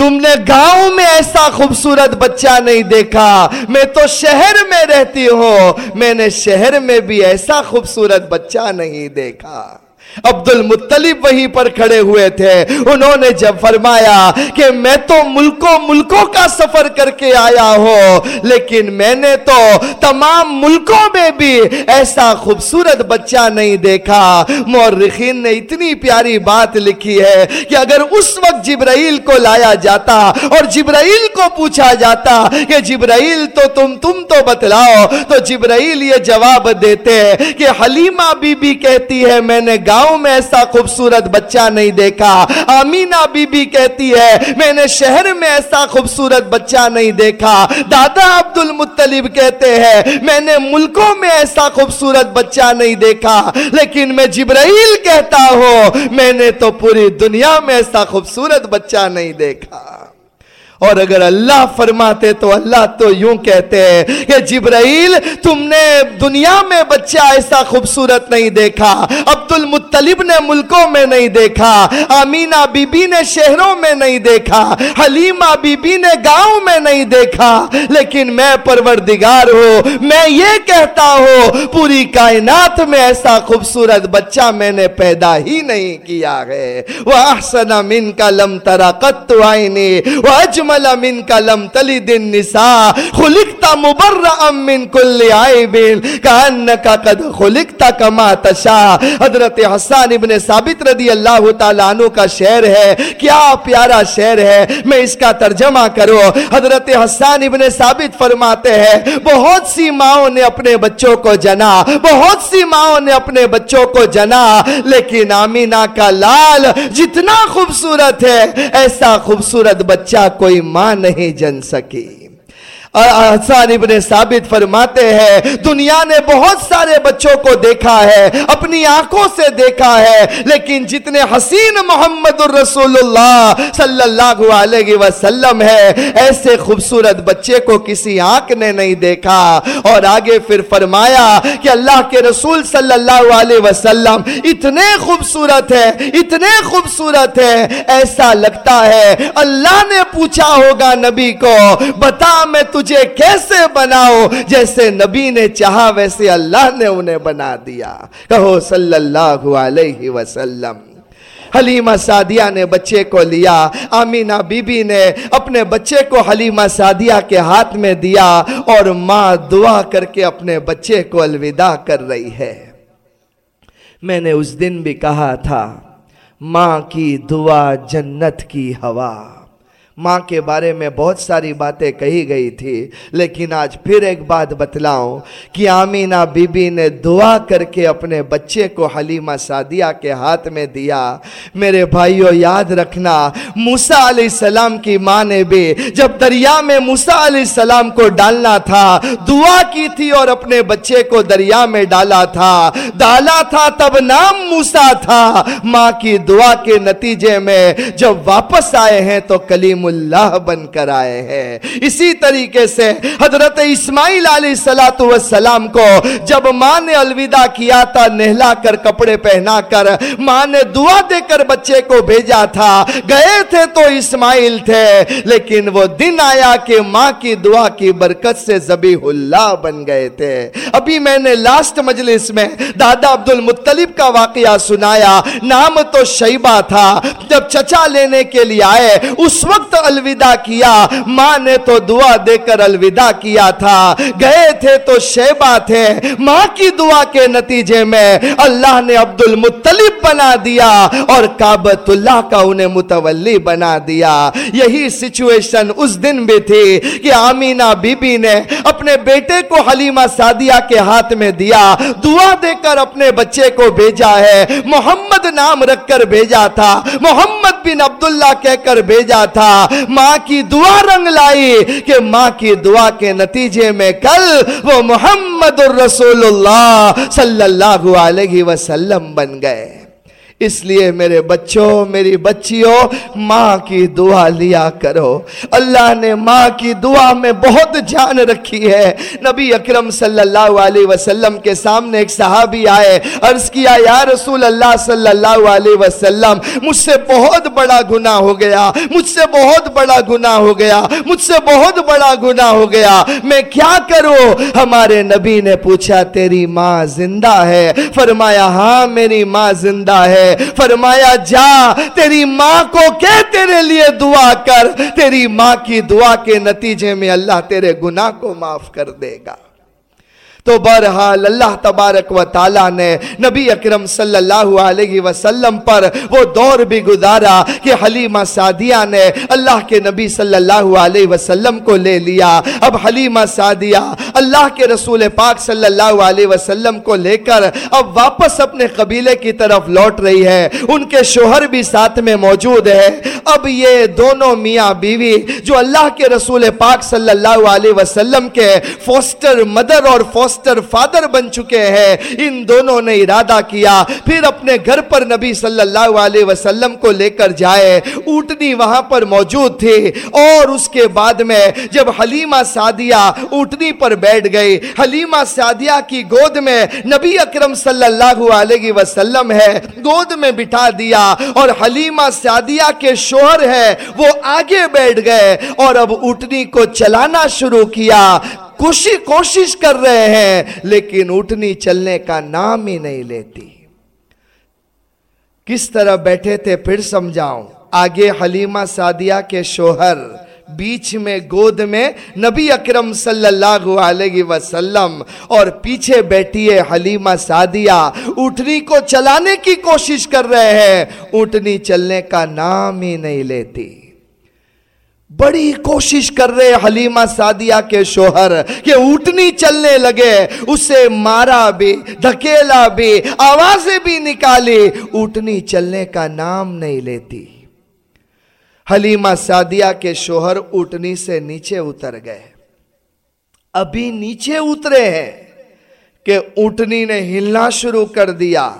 تم نے گاؤں میں ایسا خوبصورت بچہ نہیں دیکھا۔ میں تو شہر میں رہتی ہوں۔ میں نے شہر میں بھی ایسا خوبصورت بچہ نہیں دیکھا۔ عبد المطلب وہیں پر کھڑے ہوئے تھے۔ انہوں نے جب فرمایا کہ میں تو ملکوں ملکوں کا سفر کر کے آیا ہوں، لیکن میں نے تو تمام ملکوں میں بھی ایسا خوبصورت بچہ نہیں دیکھا۔ مورخین نے اتنی پیاری بات لکھی ہے کہ اگر اس وقت جبرائیل کو لایا جاتا اور جبرائیل کو پوچھا جاتا کہ جبرائیل تو تم تم تو بتلاؤ، تو جبرائیل یہ جواب دیتے کہ حلیمہ بی بی کہتی ہے، میں نے گاؤں گاؤں میں ایسا خوبصورت بچہ نہیں دیکھا۔ آمینہ بی بی کہتی ہے، میں نے شہر میں ایسا خوبصورت بچہ نہیں دیکھا۔ دادا عبد المطلب کہتے ہیں، میں نے ملکوں میں ایسا خوبصورت بچہ نہیں دیکھا۔ لیکن میں جبرائیل کہتا ہوں، میں نے تو پوری دنیا میں ایسا خوبصورت بچہ نہیں دیکھا۔ اور اگر اللہ فرماتے تو اللہ تو یوں کہتے ہیں کہ جبرائیل، تم نے دنیا میں بچہ ایسا خوبصورت نہیں دیکھا عبد المطلب نے ملکوں میں نہیں دیکھا، آمینہ بی بی نے شہروں میں نہیں دیکھا، حلیمہ بی بی نے گاؤں میں نہیں دیکھا۔ لیکن میں پروردگار ہوں، میں یہ کہتا ہوں، پوری کائنات میں ایسا خوبصورت بچہ میں نے پیدا ہی نہیں کیا ہے۔ وَأَحْسَنَ مِنْكَ لَمْ تَرَ قَتُّ عَيْنِي وَأَجْمَ اجمل من کا لم تلد النساء خلقتا مبرعا من کل عیب کانکا قد خلقتا کما تشا حضرت حسان ابن ثابت رضی اللہ تعالیٰ عنہ کا شعر ہے کیا پیارا شعر ہے میں اس کا ترجمہ کرو حضرت حسان ابن ثابت فرماتے ہیں بہت سی ماؤں نے اپنے بچوں کو جنا بہت سی ماؤں نے اپنے بچوں کو جنا لیکن آمینہ کا لال جتنا خوبصورت ہے ایسا خوبصورت بچہ کوئی ماں نہیں جن سکی۔ حسان ابن ثابت فرماتے ہیں، دنیا نے بہت سارے بچوں کو دیکھا ہے، اپنی آنکھوں سے دیکھا ہے، لیکن جتنے حسین محمد الرسول اللہ صلی اللہ علیہ وسلم ہے ایسے خوبصورت بچے کو کسی آنکھ نے نہیں دیکھا۔ اور آگے پھر فرمایا کہ اللہ کے رسول صلی اللہ علیہ وسلم اتنے خوبصورت ہے اتنے خوبصورت ہے ایسا لگتا ہے، اللہ نے پوچھا ہوگا نبی کو، بتا میں تجھے تجھے کیسے بناؤ جیسے نبی نے چاہا ویسے اللہ نے انہیں بنا دیا۔ کہو صلی اللہ علیہ وسلم۔ حلیمہ سادیہ نے بچے کو لیا۔ آمینہ بی بی نے اپنے بچے کو حلیمہ سادیہ کے ہاتھ میں دیا اور ماں دعا کر کے اپنے بچے کو الوداع کر رہی ہے۔ میں نے اس دن بھی کہا تھا، ماں کی دعا جنت کی ہوا۔ ماں کے بارے میں بہت ساری باتیں کہی گئی تھی، لیکن آج پھر ایک بات بتلاؤں کہ آمینہ بی بی نے دعا کر کے اپنے بچے کو حلیمہ سادیہ کے ہاتھ میں دیا۔ میرے بھائیوں یاد رکھنا، موسیٰ علیہ السلام کی ماں نے بھی جب دریا میں موسیٰ علیہ السلام کو ڈالنا تھا، دعا کی تھی اور اپنے بچے کو دریا میں ڈالا تھا۔ ڈالا تھا تب نام موسیٰ تھا۔ ماں کی دعا کے نتیجے میں جب واپس آئے ہیں تو کلیم اللہ بن کر آئے ہیں۔ اسی طریقے سے حضرت اسماعیل علیہ السلام کو جب ماں نے الوداع کیا تھا، نہلا کر کپڑے پہنا کر ماں نے دعا دے کر بچے کو بھیجا تھا۔ گئے تھے تو اسماعیل تھے، لیکن وہ دن آیا کہ ماں کی دعا کی برکت سے زبیح اللہ بن گئے تھے۔ ابھی میں نے لاسٹ مجلس میں دادا عبد المطلب کا واقعہ سنایا۔ نام تو شیبہ تھا۔ جب چچا لینے کے لیے آئے، اس وقت الوداع کیا؟ ماں نے تو دعا دے کر الوداع کیا تھا۔ گئے تھے تو شیبہ تھے۔ ماں کی دعا کے نتیجے میں اللہ نے عبد المطلب بنا دیا اور کعبت اللہ کا انہیں متولی بنا دیا۔ یہی سچویشن اس دن بھی تھی کہ آمینہ بی بی نے اپنے بیٹے کو حلیمہ سادیہ کے ہاتھ میں دیا۔ دعا دے کر اپنے بچے کو بھیجا ہے۔ محمد نام رکھ کر بھیجا تھا۔ محمد بن عبداللہ کہہ کر بھیجا تھا۔ ماں کی دعا رنگ لائی کہ ماں کی دعا کے نتیجے میں کل وہ محمد الرسول اللہ صلی اللہ علیہ وسلم بن گئے۔ اس لیے میرے بچوں، میری بچیوں، ماں کی دعا لیا کرو۔ اللہ نے ماں کی دعا میں بہت جان رکھی ہے۔ نبی اکرم صلی اللہ علیہ وسلم کے سامنے ایک صحابی آئے، عرض کیا، یا رسول اللہ صلی اللہ علیہ وسلم، مجھ سے بہت بڑا گناہ ہو گیا، مجھ سے بہت بڑا گناہ ہو گیا، مجھ سے بہت بڑا گناہ ہو گیا۔ میں کیا کروں؟ ہمارے نبی نے پوچھا، تیری ماں زندہ ہے؟ فرمایا ہاں میری ماں زندہ ہے۔ فرمایا، جا، تیری ماں کو کہ تیرے لیے دعا کر؟ تیری ماں کی دعا کے نتیجے میں اللہ تیرے گناہ کو معاف کر دے گا۔ تو بہرحال اللہ تبارک و تعالیٰ نے نبی اکرم صلی اللہ علیہ وسلم پر وہ دور بھی گزارا کہ حلیمہ سعدیہ نے اللہ کے نبی صلی اللہ علیہ وسلم کو لے لیا۔ اب حلیمہ سعدیہ اللہ کے رسول پاک صلی اللہ علیہ وسلم کو لے کر اب واپس اپنے قبیلے کی طرف لوٹ رہی ہے۔ ان کے شوہر بھی ساتھ میں موجود ہے۔ اب یہ دونوں میاں بیوی جو اللہ کے رسول پاک صلی اللہ علیہ وسلم کے فوسٹر مدر اور فوسٹر فوسٹر فادر بن چکے ہیں۔ ان دونوں نے ارادہ کیا، پھر اپنے گھر پر نبی صلی اللہ علیہ وسلم کو لے کر جائے۔ اوٹنی وہاں پر موجود تھی۔ اور اس کے بعد میں جب حلیمہ سادیہ اوٹنی پر بیٹھ گئی حلیمہ سادیہ کی گود میں نبی اکرم صلی اللہ علیہ وسلم ہے، گود میں بٹھا دیا۔ اور حلیمہ سادیہ کے شوہر ہے وہ آگے بیٹھ گئے۔ اور اب اوٹنی کو چلانا شروع کیا۔ کوشش کوشش کر رہے ہیں۔ لیکن اٹھنی چلنے کا نام ہی نہیں لیتی۔ کس طرح بیٹھے تھے پھر سمجھاؤں۔ آگے حلیمہ سادیہ کے شوہر بیچ میں گود میں نبی اکرم صلی اللہ علیہ وسلم اور پیچھے بیٹھی ہے حلیمہ سادیہ اٹھنی کو چلانے کی کوشش کر رہے ہیں۔ اٹھنی چلنے کا نام ہی نہیں لیتی۔ بڑی کوشش کر رہے حلیمہ سادیہ کے شوہر کہ اٹھنی چلنے لگے اسے مارا بھی، دھکیلا بھی، آوازیں بھی نکالی اٹھنی چلنے کا نام نہیں لیتی۔ حلیمہ سادیہ کے شوہر اٹھنی سے نیچے اتر گئے۔ ابھی نیچے اترے ہیں کہ اٹھنی نے ہلنا شروع کر دیا۔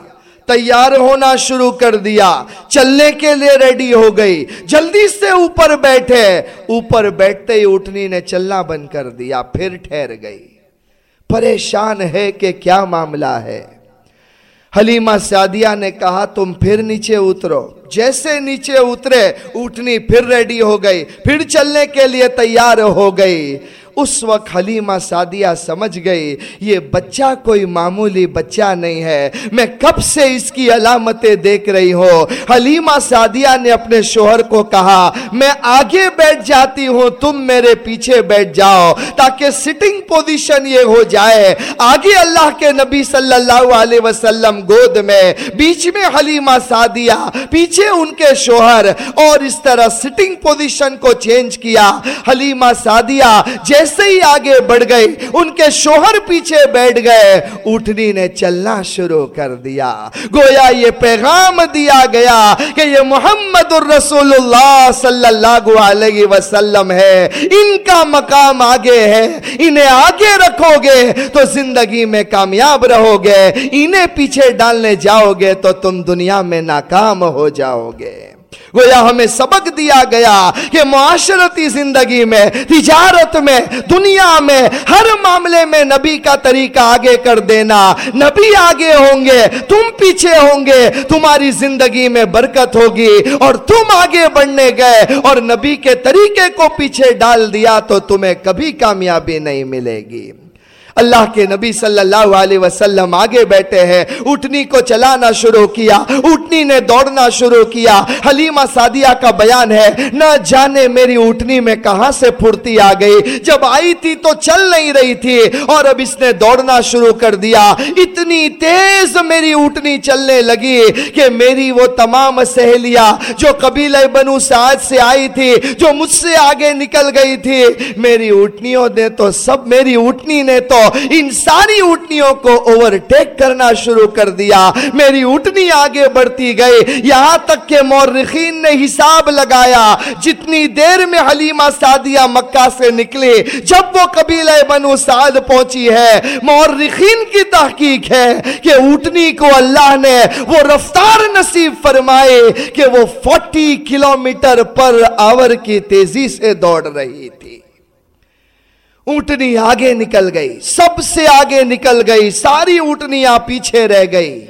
تیار ہونا شروع کر دیا۔ چلنے کے لیے ریڈی ہو گئی۔ جلدی سے اوپر بیٹھے۔ اوپر بیٹھتے ہی اٹھنی نے چلنا بند کر دیا۔ پھر ٹھہر گئی۔ پریشان ہے کہ کیا معاملہ ہے۔ حلیمہ سعدیہ نے کہا، تم پھر نیچے اترو۔ جیسے نیچے اترے، اٹھنی پھر ریڈی ہو گئی۔ پھر چلنے کے لیے تیار ہو گئی۔ اس وقت حلیمہ سادیہ سمجھ گئی یہ بچہ کوئی معمولی بچہ نہیں ہے۔ میں کب سے اس کی علامتیں دیکھ رہی ہوں؟ حلیمہ سادیہ نے اپنے شوہر کو کہا، میں آگے بیٹھ جاتی ہوں، تم میرے پیچھے بیٹھ جاؤ تاکہ سٹنگ پوزیشن یہ ہو جائے۔ آگے اللہ کے نبی صلی اللہ علیہ وسلم گود میں، بیچ میں حلیمہ سادیہ پیچھے ان کے شوہر اور اس طرح سٹنگ پوزیشن کو چینج کیا۔ حلیمہ سادیہ جیسے جیسے ہی آگے بڑھ گئی ان کے شوہر پیچھے بیٹھ گئے، اٹھنی نے چلنا شروع کر دیا۔ گویا یہ پیغام دیا گیا کہ یہ محمد الرسول اللہ صلی اللہ علیہ وسلم ہے۔ ان کا مقام آگے ہے، انہیں آگے رکھو گے تو زندگی میں کامیاب رہو گے انہیں پیچھے ڈالنے جاؤ گے تو تم دنیا میں ناکام ہو جاؤ گے گویا ہمیں سبق دیا گیا کہ معاشرتی زندگی میں، تجارت میں، دنیا میں، ہر معاملے میں نبی کا طریقہ آگے کر دینا۔ نبی آگے ہوں گے، تم پیچھے ہوں گے، تمہاری زندگی میں برکت ہوگی اور تم آگے بڑھنے گئے اور نبی کے طریقے کو پیچھے ڈال دیا تو تمہیں کبھی کامیابی نہیں ملے گی۔ اللہ کے نبی صلی اللہ علیہ وسلم آگے بیٹھے ہیں۔ اٹھنی کو چلانا شروع کیا، اٹھنی نے دوڑنا شروع کیا۔ حلیمہ سادیہ کا بیان ہے، نہ جانے میری اٹھنی میں کہاں سے پھرتی آ گئی۔ جب آئی تھی تو چل نہیں رہی تھی، اور اب اس نے دوڑنا شروع کر دیا۔ اتنی تیز میری اٹھنی چلنے لگی کہ میری وہ تمام سہیلیاں جو قبیلہ بنو سعید سے آئی تھی، جو مجھ سے آگے نکل گئی تھی، میری اٹھنیوں نے تو، سب میری اٹھنی نے تو ان ساری کو اوورٹیک کرنا شروع کر دیا۔ میری اٹھنی آگے بڑھتی گئی۔ یہاں تک کہ مورخین نے حساب لگایا، جتنی دیر میں حلیمہ سادیہ مکہ سے نکلے، جب وہ قبیلہ بنو سعد پہنچی ہے، مورخین کی تحقیق ہے کہ اٹھنی کو اللہ نے وہ رفتار نصیب فرمائے کہ وہ فورٹی کلومیٹر پر آور کی تیزی سے دوڑ رہی تھی۔ اونٹنی آگے نکل گئی سب سے آگے نکل گئی ساری اونٹنیاں پیچھے رہ گئی۔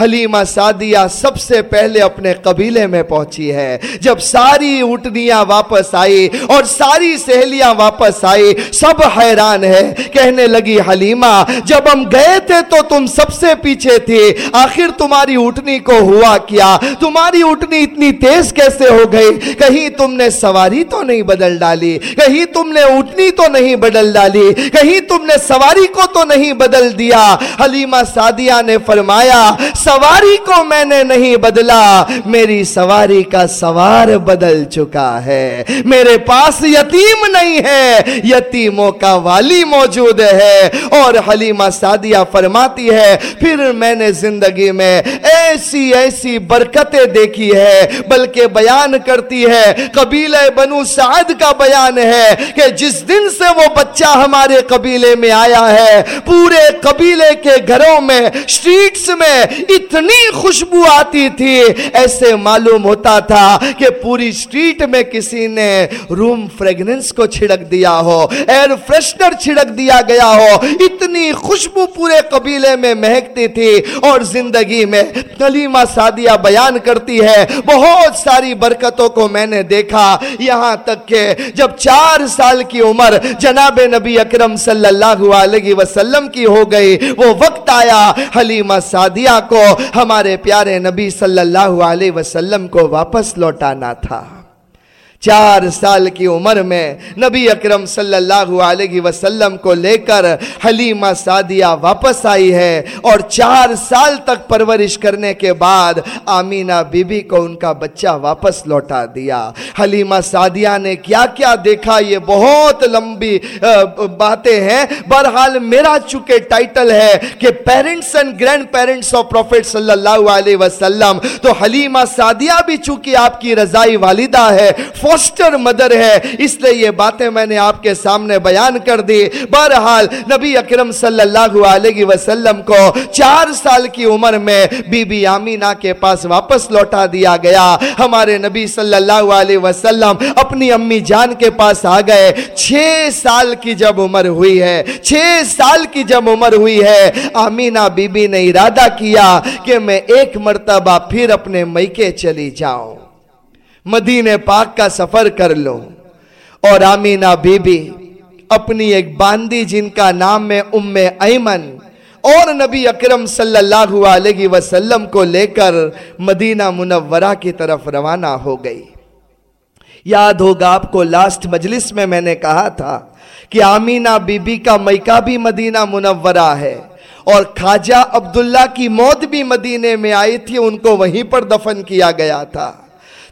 حلیمہ سادیہ سب سے پہلے اپنے قبیلے میں پہنچی ہے۔ جب ساری اٹھنیاں واپس آئی اور ساری سہیلیاں واپس آئی، سب حیران ہے کہنے لگی، حلیمہ، جب ہم گئے تھے تو تم سب سے پیچھے تھی۔ آخر تمہاری اٹھنی کو ہوا کیا؟ تمہاری اٹھنی اتنی تیز کیسے ہو گئی؟ کہیں تم نے سواری تو نہیں بدل ڈالی؟ کہیں تم نے اٹھنی تو نہیں بدل ڈالی؟ کہیں تم نے سواری کو تو نہیں بدل دیا؟ حلیمہ سادیہ نے فرمایا سواری کو میں نے نہیں بدلا، میری سواری کا سوار بدل چکا ہے۔ میرے پاس یتیم نہیں ہے، یتیموں کا والی موجود ہے۔ اور حلیمہ سادیہ فرماتی ہے، پھر میں نے زندگی میں ایسی ایسی برکتیں دیکھی ہے، بلکہ بیان کرتی ہے، قبیلہ بنو سعد کا بیان ہے کہ جس دن سے وہ بچہ ہمارے قبیلے میں آیا ہے، پورے قبیلے کے گھروں میں سٹریٹس میں اتنی خوشبو آتی تھی، ایسے معلوم ہوتا تھا کہ پوری سٹریٹ میں کسی نے روم فریگننس کو چھڑک دیا ہو، ایئر فریشنر چھڑک دیا گیا ہو۔ اتنی خوشبو پورے قبیلے میں مہکتی تھی اور زندگی میں کلیمہ سادیہ بیان کرتی ہے۔ بہت ساری برکتوں کو میں نے دیکھا۔ یہاں تک کہ جب چار سال کی عمر جناب نبی اکرم صلی اللہ علیہ وسلم کی ہو گئی، وہ وقت آیا حلیمہ سادیہ کو ہمارے پیارے نبی صلی اللہ علیہ وسلم کو واپس لوٹانا تھا۔ چار سال کی عمر میں نبی اکرم صلی اللہ علیہ وسلم کو لے کر حلیمہ سادیہ واپس آئی ہے اور چار سال تک پرورش کرنے کے بعد آمینہ بی بی کو ان کا بچہ واپس لوٹا دیا۔ حلیمہ سادیہ نے کیا کیا دیکھا؟ یہ بہت لمبی باتیں ہیں۔ برحال میرا چکے ٹائٹل ہے کہ parents and grandparents of prophet صلی اللہ علیہ وسلم، تو حلیمہ سادیہ بھی چونکہ آپ کی رضائی والدہ ہے فوسٹر مدر ہے۔ اس لیے یہ باتیں میں نے آپ کے سامنے بیان کر دی۔ بہرحال نبی اکرم صلی اللہ علیہ وسلم کو چار سال کی عمر میں بی بی آمینہ کے پاس واپس لوٹا دیا گیا۔ ہمارے نبی صلی اللہ علیہ وسلم اپنی امی جان کے پاس آ گئے۔ چھ سال کی جب عمر ہوئی ہے، چھ سال کی جب عمر ہوئی ہے، آمینہ بی بی نے ارادہ کیا کہ میں ایک مرتبہ پھر اپنے مئیکے چلی جاؤں۔ مدینہ پاک کا سفر کر لو اور آمینہ بی بی، اپنی ایک باندی جن کا نام میں ام ایمن، اور نبی اکرم صلی اللہ علیہ وسلم کو لے کر مدینہ منورہ کی طرف روانہ ہو گئی۔ یاد ہوگا آپ کو لاسٹ مجلس میں میں نے کہا تھا کہ آمینہ بی بی کا مئیکہ بھی مدینہ منورہ ہے، اور خاجہ عبداللہ کی موت بھی مدینہ میں آئی تھی، ان کو وہیں پر دفن کیا گیا تھا۔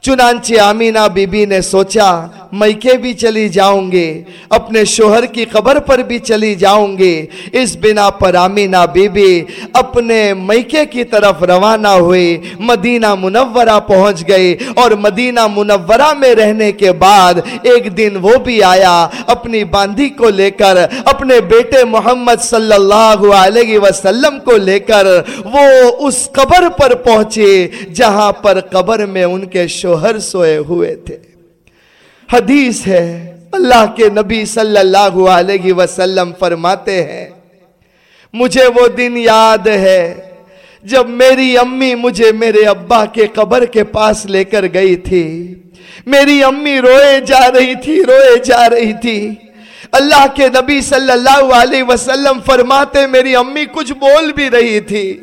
چنانچہ آمینہ بی بی نے سوچا میکے بھی چلی جاؤں گے؟ اپنے شوہر کی قبر پر بھی چلی جاؤں گے؟ اس بنا پر آمینہ بی بی اپنے میکے کی طرف روانہ ہوئی مدینہ منورہ پہنچ گئی اور مدینہ منورہ میں رہنے کے بعد ایک دن وہ بھی آیا، اپنی باندھی کو لے کر، اپنے بیٹے محمد صلی اللہ علیہ وسلم کو لے کر وہ اس قبر پر پہنچے، جہاں پر قبر میں ان کے شوہر شوہر سوئے ہوئے تھے۔ حدیث ہے، اللہ کے نبی صلی اللہ علیہ وسلم فرماتے ہیں، مجھے وہ دن یاد ہے جب میری امی مجھے میرے ابا کے قبر کے پاس لے کر گئی تھی۔ میری امی روئے جا رہی تھی، روئے جا رہی تھی۔ اللہ کے نبی صلی اللہ علیہ وسلم فرماتے، میری امی کچھ بول بھی رہی تھی۔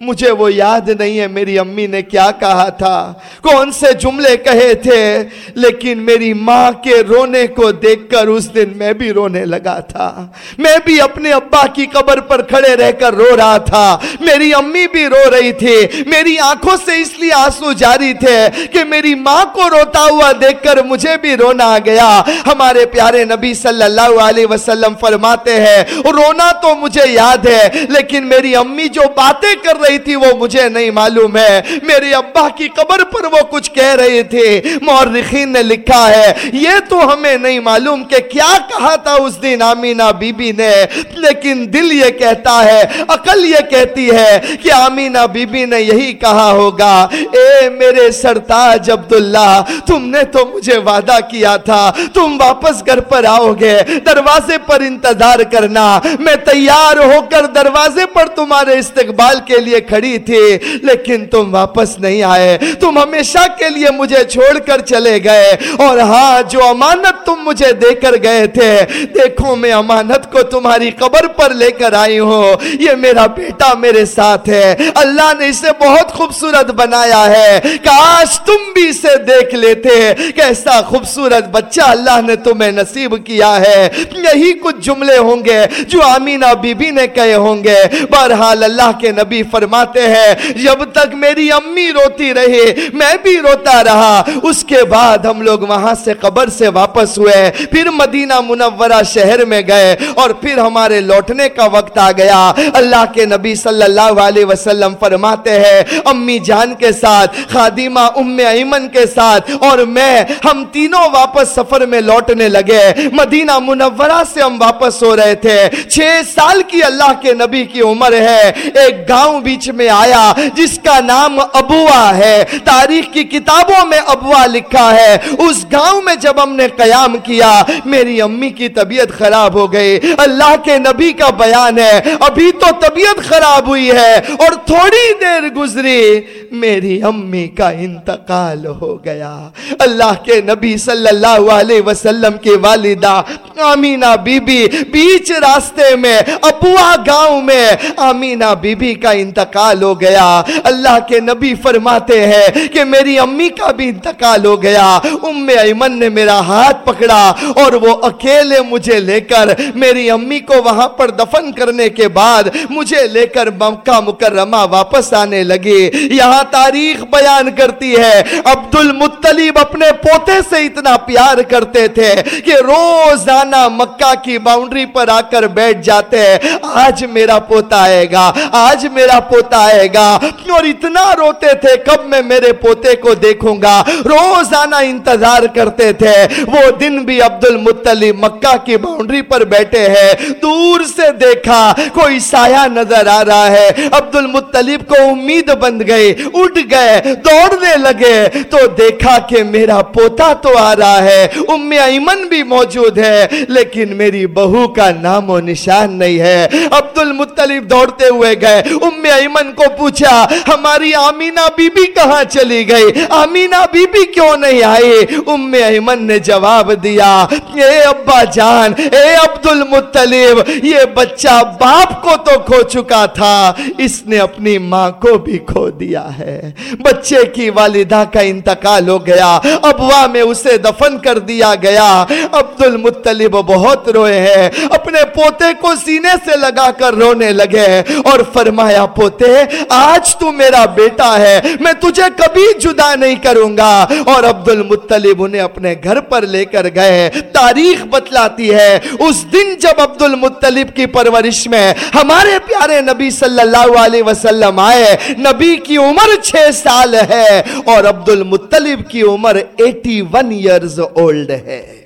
مجھے وہ یاد نہیں ہے میری امی نے کیا کہا تھا۔ کون سے جملے کہے تھے؟ لیکن میری ماں کے رونے کو دیکھ کر اس دن میں بھی رونے لگا تھا۔ میں بھی اپنے ابا کی قبر پر کھڑے رہ کر رو رہا تھا۔ میری امی بھی رو رہی تھی۔ میری آنکھوں سے اس لیے آنسو جاری تھے کہ میری ماں کو روتا ہوا دیکھ کر مجھے بھی رونا آ گیا۔ ہمارے پیارے نبی صلی اللہ علیہ وسلم فرماتے ہیں، رونا تو مجھے یاد ہے، لیکن میری امی جو باتیں کر رہی رہی تھی، وہ مجھے نہیں معلوم ہے۔ میرے ابا کی قبر پر وہ کچھ کہہ رہی تھی مورخین نے لکھا ہے، یہ تو ہمیں نہیں معلوم کہ کیا کہا تھا اس دن آمینہ بی بی نے۔ لیکن دل یہ کہتا ہے، عقل یہ کہتی ہے کہ آمینہ بی بی نے یہی کہا ہوگا۔ اے میرے سرتاج عبداللہ، تم نے تو مجھے وعدہ کیا تھا۔ تم واپس گھر پر آؤ گے، دروازے پر انتظار کرنا۔ میں تیار ہو کر دروازے پر تمہارے استقبال کے لیے لیے کھڑی تھی، لیکن تم واپس نہیں آئے۔ تم ہمیشہ کے لیے مجھے چھوڑ کر چلے گئے۔ اور ہاں جو امانت تم مجھے دے کر گئے تھے، دیکھو میں امانت کو تمہاری قبر پر لے کر آئی ہوں۔ یہ میرا بیٹا میرے ساتھ ہے۔ اللہ نے اسے بہت خوبصورت بنایا ہے۔ کاش تم بھی اسے دیکھ لیتے۔ کیسا خوبصورت بچہ اللہ نے تمہیں نصیب کیا ہے۔ یہی کچھ جملے ہوں گے جو آمینہ بی بی نے کہے ہوں گے۔ بہرحال اللہ کے نبی فرماتے ہیں، جب تک میری امی روتی رہی میں بھی روتا رہا. اس کے بعد ہم لوگ وہاں سے قبر سے واپس ہوئے، پھر مدینہ منورہ شہر میں گئے اور پھر ہمارے لوٹنے کا وقت آ گیا۔ اللہ کے نبی صلی اللہ علیہ وسلم فرماتے ہیں، امی جان کے ساتھ، خادمہ ام ایمن کے ساتھ اور میں، ہم تینوں واپس سفر میں لوٹنے لگے۔ مدینہ منورہ سے ہم واپس ہو رہے تھے۔ چھ سال کی اللہ کے نبی کی عمر ہے۔ ایک گاؤں بھی بیچ میں آیا، جس کا نام ابوا ہے۔ تاریخ کی کتابوں میں ابوا لکھا ہے۔ اس گاؤں میں جب ہم نے قیام کیا، میری امی کی طبیعت خراب ہو گئی۔ اللہ کے نبی کا بیان ہے۔ ابھی تو طبیعت خراب ہوئی ہے۔ اور تھوڑی دیر گزری، میری امی کا انتقال ہو گیا۔ اللہ کے نبی صلی اللہ علیہ وسلم کی والدہ، آمینہ بی بی بیچ راستے میں، ابوا گاؤں میں، آمینہ بی بی کا انتقال انتقال ہو گیا۔ اللہ کے نبی فرماتے ہیں کہ میری امی کا بھی انتقال ہو گیا۔ ام ایمن نے میرا ہاتھ پکڑا اور وہ اکیلے مجھے لے کر میری امی کو وہاں پر دفن کرنے کے بعد مجھے لے کر مکہ مکرمہ واپس آنے لگی۔ یہاں تاریخ بیان کرتی ہے۔ عبد المطلیب اپنے پوتے سے اتنا پیار کرتے تھے کہ روزانہ مکہ کی باؤنڈری پر آ کر بیٹھ جاتے آج میرا پوتا آئے گا۔ آج میرا پوتا پوتا آئے گا اور اتنا روتے تھے؟ کب میں میرے پوتے کو دیکھوں گا؟ روزانہ انتظار کرتے تھے۔ وہ دن بھی عبد المطلیب مکہ کی باؤنڈری پر بیٹھے ہیں۔ دور سے دیکھا، کوئی سایہ نظر آ رہا ہے۔ عبد المطلیب کو امید بند گئی، اٹھ گئے، دوڑنے لگے۔ تو دیکھا کہ میرا پوتا تو آ رہا ہے۔ ام ایمن بھی موجود ہے، لیکن میری بہو کا نام و نشان نہیں ہے۔ عبد المطلیب دوڑتے ہوئے گئے۔ ام ایمن کو پوچھا، ہماری آمینہ بی بی کہاں چلی گئی؟ آمینہ بی بی کیوں نہیں آئی؟ ام ایمن نے جواب دیا، اے ابا جان، اے عبد المطلیب یہ بچہ باپ کو تو کھو چکا تھا، اس نے اپنی ماں کو بھی کھو دیا ہے۔ بچے کی والدہ کا انتقال ہو گیا، ابوا میں اسے دفن کر دیا گیا۔ عبد المطلب بہت روئے ہیں، اپنے پوتے کو سینے سے لگا کر کر رونے لگے اور فرمایا، پوتے، آج تو میرا بیٹا ہے، میں تجھے کبھی جدا نہیں کروں گا۔ اور عبد المطلب انہیں اپنے گھر پر لے کر گئے تاریخ بتلاتی ہے، اس دن جب عبد المطلب کی پرورش میں ہمارے پیارے نبی صلی اللہ علیہ وسلم آئے، نبی کی عمر چھ سال ہے اور عبد المطلب کی عمر ایٹی ون ایئرز اولڈ ہے۔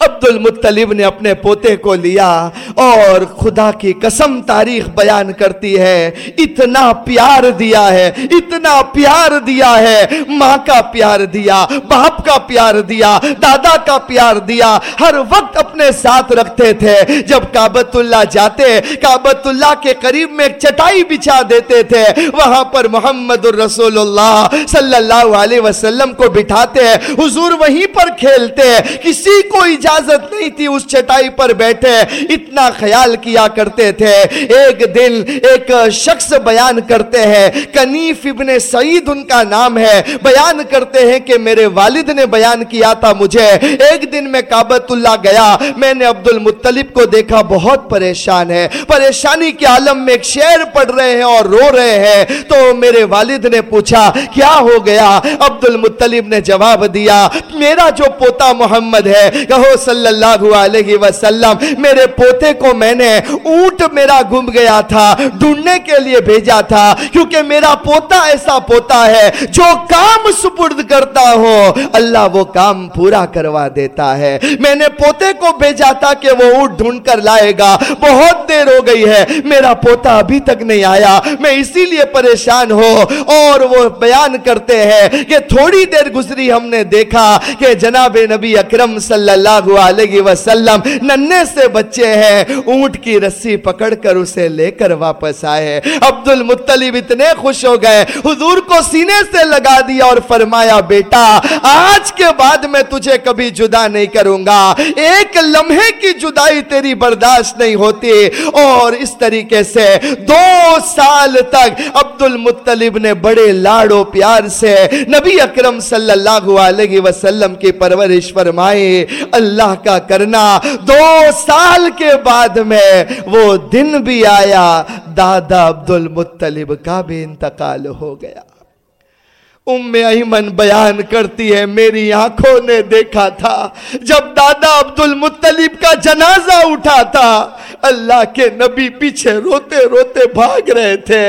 عبد المطلب نے اپنے پوتے کو لیا اور خدا کی قسم تاریخ بیان کرتی ہے، اتنا پیار دیا ہے، اتنا پیار دیا ہے، ماں کا پیار دیا، باپ کا پیار دیا، دادا کا پیار دیا، ہر وقت اپنے ساتھ رکھتے تھے۔ جب کابت اللہ جاتے کابت اللہ کے قریب میں ایک چٹائی بچھا دیتے تھے، وہاں پر محمد الرسول اللہ صلی اللہ علیہ وسلم کو بٹھاتے، حضور وہیں پر کھیلتے، کسی کو اجازت اجازت نہیں تھی اس چٹائی پر بیٹھے، اتنا خیال کیا کرتے تھے۔ ایک دن ایک شخص بیان کرتے ہیں۔ کنیف ابن سعید ان کا نام ہے۔ بیان کرتے ہیں کہ میرے والد نے بیان کیا تھا مجھے۔ ایک دن میں کعبت اللہ گیا۔ میں نے عبد المطلب کو دیکھا، بہت پریشان ہے۔ پریشانی کے عالم میں ایک شعر پڑھ رہے ہیں اور رو رہے ہیں۔ تو میرے والد نے پوچھا، کیا ہو گیا؟ عبد المطلب نے جواب دیا، میرا جو پوتا محمد ہے، کہو صلی اللہ علیہ وسلم، میرے پوتے کو میں نے اونٹ میرا گم گیا تھا، ڈھونڈنے کے لیے بھیجا تھا، کیونکہ میرا پوتا ایسا پوتا ہے جو کام سپرد کرتا ہو۔ اللہ وہ کام پورا کروا دیتا ہے۔ میں نے پوتے کو بھیجا تھا کہ وہ اونٹ ڈھونڈ کر لائے گا۔ بہت دیر ہو گئی ہے، میرا پوتا ابھی تک نہیں آیا۔ میں اسی لیے پریشان ہو۔ اور وہ بیان کرتے ہیں کہ تھوڑی دیر گزری ہم نے دیکھا کہ جناب نبی اکرم صلی اللہ علیہ وسلم ننے سے بچے ہیں، اونٹ کی رسی پکڑ کر اسے لے کر واپس آئے۔ عبد المطلب اتنے خوش ہو گئے، حضور کو سینے سے لگا دیا اور فرمایا، بیٹا، آج کے بعد میں تجھے کبھی جدا نہیں کروں گا۔ ایک لمحے کی جدائی تیری برداشت نہیں ہوتی۔ اور اس طریقے سے دو سال تک عبد المطلب نے بڑے لاڑو پیار سے نبی اکرم صلی اللہ علیہ وسلم کی پرورش فرمائے اللہ کا کرنا، دو سال کے بعد میں وہ دن بھی آیا، دادا عبد المطلب کا بھی انتقال ہو گیا۔ ام ایمن بیان کرتی ہے، میری آنکھوں نے دیکھا تھا، جب دادا عبد المطلب کا جنازہ اٹھا تھا، اللہ کے نبی پیچھے روتے روتے بھاگ رہے تھے،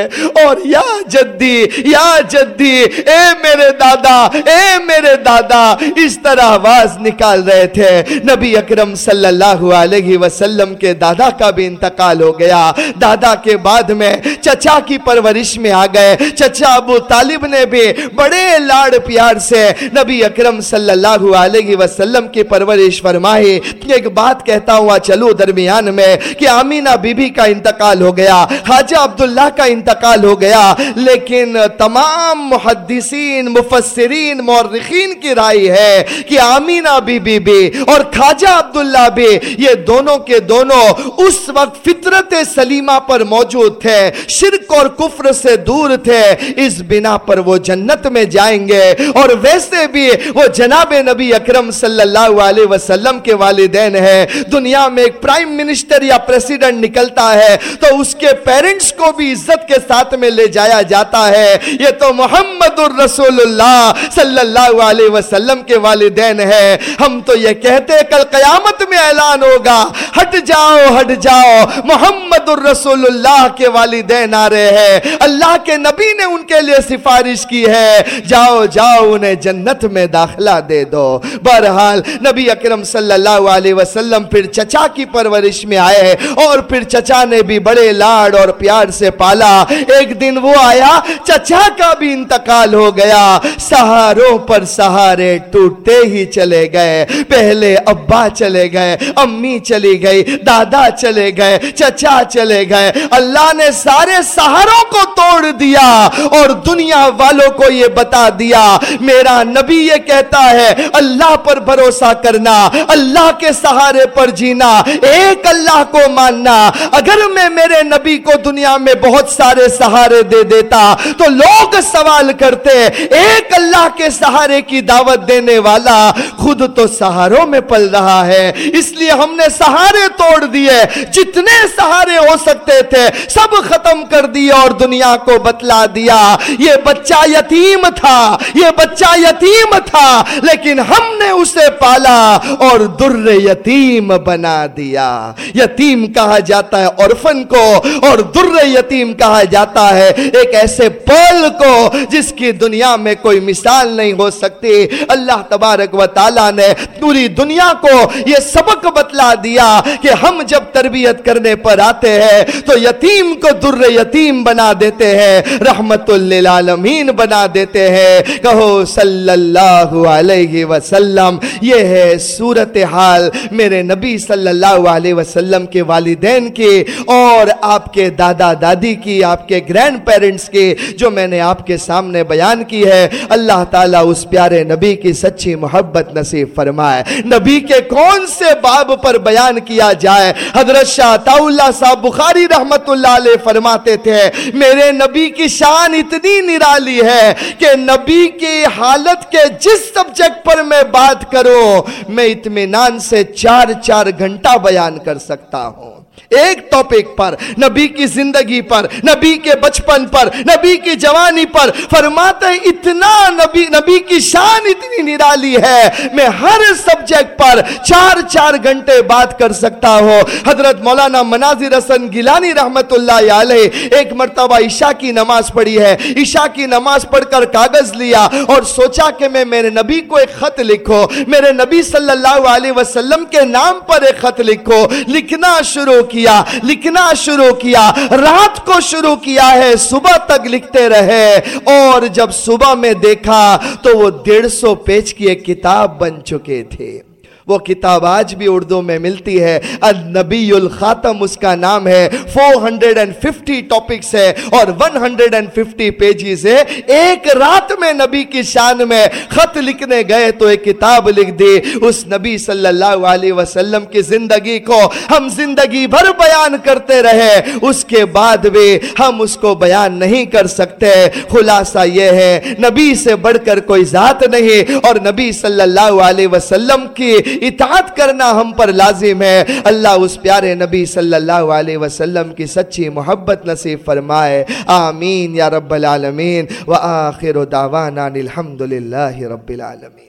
اور یا جدی یا جدی، اے میرے دادا، اے میرے دادا، اس طرح آواز نکال رہے تھے۔ نبی اکرم صلی اللہ علیہ وسلم کے دادا کا بھی انتقال ہو گیا۔ دادا کے بعد میں چچا کی پرورش میں آ گئے۔ چچا ابو طالب نے بھی بڑے بڑے لاڑ پیار سے نبی اکرم صلی اللہ علیہ وسلم کی پرورش فرمائے۔ ایک بات کہتا ہوا چلو درمیان میں کہ آمینہ بی بی کا انتقال ہو گیا خاجہ عبداللہ کا انتقال ہو گیا، لیکن تمام محدثین، مفسرین، مورخین کی رائے ہے کہ آمینہ بی بی بی اور خاجہ عبداللہ بھی، یہ دونوں کے دونوں اس وقت فطرت سلیمہ پر موجود تھے، شرک اور کفر سے دور تھے۔ اس بنا پر وہ جنت میں میں جائیں گے۔ اور ویسے بھی وہ جناب نبی اکرم صلی اللہ علیہ وسلم کے والدین ہیں۔ دنیا میں ایک پرائم منسٹر یا پریسیڈنٹ نکلتا ہے تو اس کے پیرنٹس کو بھی عزت کے ساتھ میں لے جایا جاتا ہے۔ یہ تو محمد الرسول اللہ صلی اللہ علیہ وسلم کے والدین ہیں۔ ہم تو یہ کہتے کل قیامت میں اعلان ہوگا۔ ہٹ جاؤ ہٹ جاؤ۔ محمد الرسول اللہ کے والدین آ رہے ہیں۔ اللہ کے نبی نے ان کے لیے سفارش کی ہے۔ جاؤ جاؤ انہیں جنت میں داخلہ دے دو۔ بہرحال نبی اکرم صلی اللہ علیہ وسلم پھر چچا کی پرورش میں آئے اور پھر چچا نے بھی بڑے لاڑ اور پیار سے پالا۔ ایک دن وہ آیا، چچا کا بھی انتقال ہو گیا۔ سہاروں پر سہارے ٹوٹتے ہی چلے گئے۔ پہلے ابا چلے گئے، امی چلی گئی، دادا چلے گئے، چچا چلے گئے۔ اللہ نے سارے سہاروں کو توڑ دیا اور دنیا والوں کو یہ بتا دیا۔ میرا نبی یہ کہتا ہے، اللہ پر بھروسہ کرنا، اللہ کے سہارے پر جینا، ایک اللہ کو ماننا۔ اگر میں میرے نبی کو دنیا میں بہت سارے سہارے دے دیتا، تو لوگ سوال کرتے، ایک اللہ کے سہارے کی دعوت دینے والا خود تو سہاروں میں پل رہا ہے۔ اس لیے ہم نے سہارے توڑ دیے۔ جتنے سہارے ہو سکتے تھے، سب ختم کر دیا اور دنیا کو بتلا دیا۔ یہ بچہ یتیم تھا، یہ بچہ یتیم تھا، لیکن ہم نے اسے پالا اور در یتیم بنا دیا۔ یتیم کہا جاتا ہے عرفن کو اور در یتیم کہا جاتا ہے ایک ایسے پول کو جس کی دنیا میں کوئی مثال نہیں ہو سکتی۔ اللہ تبارک و تعالیٰ نے پوری دنیا کو یہ سبق بتلا دیا کہ ہم جب تربیت کرنے پر آتے ہیں تو یتیم کو در یتیم بنا دیتے ہیں، رحمت للعالمین بنا دیتے دیتے ہیں، کہو صلی اللہ علیہ وسلم، یہ ہے صورتحال میرے نبی صلی اللہ علیہ وسلم کے والدین کی اور آپ کے دادا دادی کی، آپ کے گرینڈ پیرنٹس کی جو میں نے آپ کے سامنے بیان کی ہے۔ اللہ تعالیٰ اس پیارے نبی کی سچی محبت نصیب فرمائے۔ نبی کے کون سے باب پر بیان کیا جائے؟ حضرت شاہ اللہ صاحب بخاری رحمت اللہ علیہ فرماتے تھے، میرے نبی کی شان اتنی نرالی ہے کہ نبی کی حالت کے جس سبجیکٹ پر میں بات کروں، میں اطمینان سے چار چار گھنٹہ بیان کر سکتا ہوں۔ ایک ٹاپک پر، نبی کی زندگی پر، نبی کے بچپن پر، نبی کی جوانی پر فرماتے اتنا نبی نبی کی شان اتنی نرالی ہے۔ میں ہر سبجیکٹ پر چار چار گھنٹے بات کر سکتا ہوں۔ حضرت مولانا مناظر حسن گیلانی رحمت اللہ علیہ ایک مرتبہ عشاء کی نماز پڑھی ہے۔ عشاء کی نماز پڑھ کر کاغذ لیا اور سوچا کہ میں میرے نبی کو ایک خط لکھو میرے نبی صلی اللہ علیہ وسلم کے نام پر ایک خط لکھو لکھنا شروع کیا، لکھنا شروع کیا، رات کو شروع کیا ہے، صبح تک لکھتے رہے۔ اور جب صبح میں دیکھا تو وہ ڈیڑھ سو پیج کی ایک کتاب بن چکے تھے۔ وہ کتاب آج بھی اردو میں ملتی ہے۔ النبی الخاتم اس کا نام ہے۔ Four hundred and fifty topics ہے اور one hundred and fifty pages ہے۔ ایک رات میں نبی کی شان میں خط لکھنے گئے تو ایک کتاب لکھ دی۔ اس نبی صلی اللہ علیہ وسلم کی زندگی کو ہم زندگی بھر بیان کرتے رہے۔ اس کے بعد بھی ہم اس کو بیان نہیں کر سکتے۔ خلاصہ یہ ہے، نبی سے بڑھ کر کوئی ذات نہیں اور نبی صلی اللہ علیہ وسلم کی اطاعت کرنا ہم پر لازم ہے۔ اللہ اس پیارے نبی صلی اللہ علیہ وسلم کی سچی محبت نصیب فرمائے۔ آمین یا رب العالمین۔ وآخر دعوانا الحمدللہ رب العالمین۔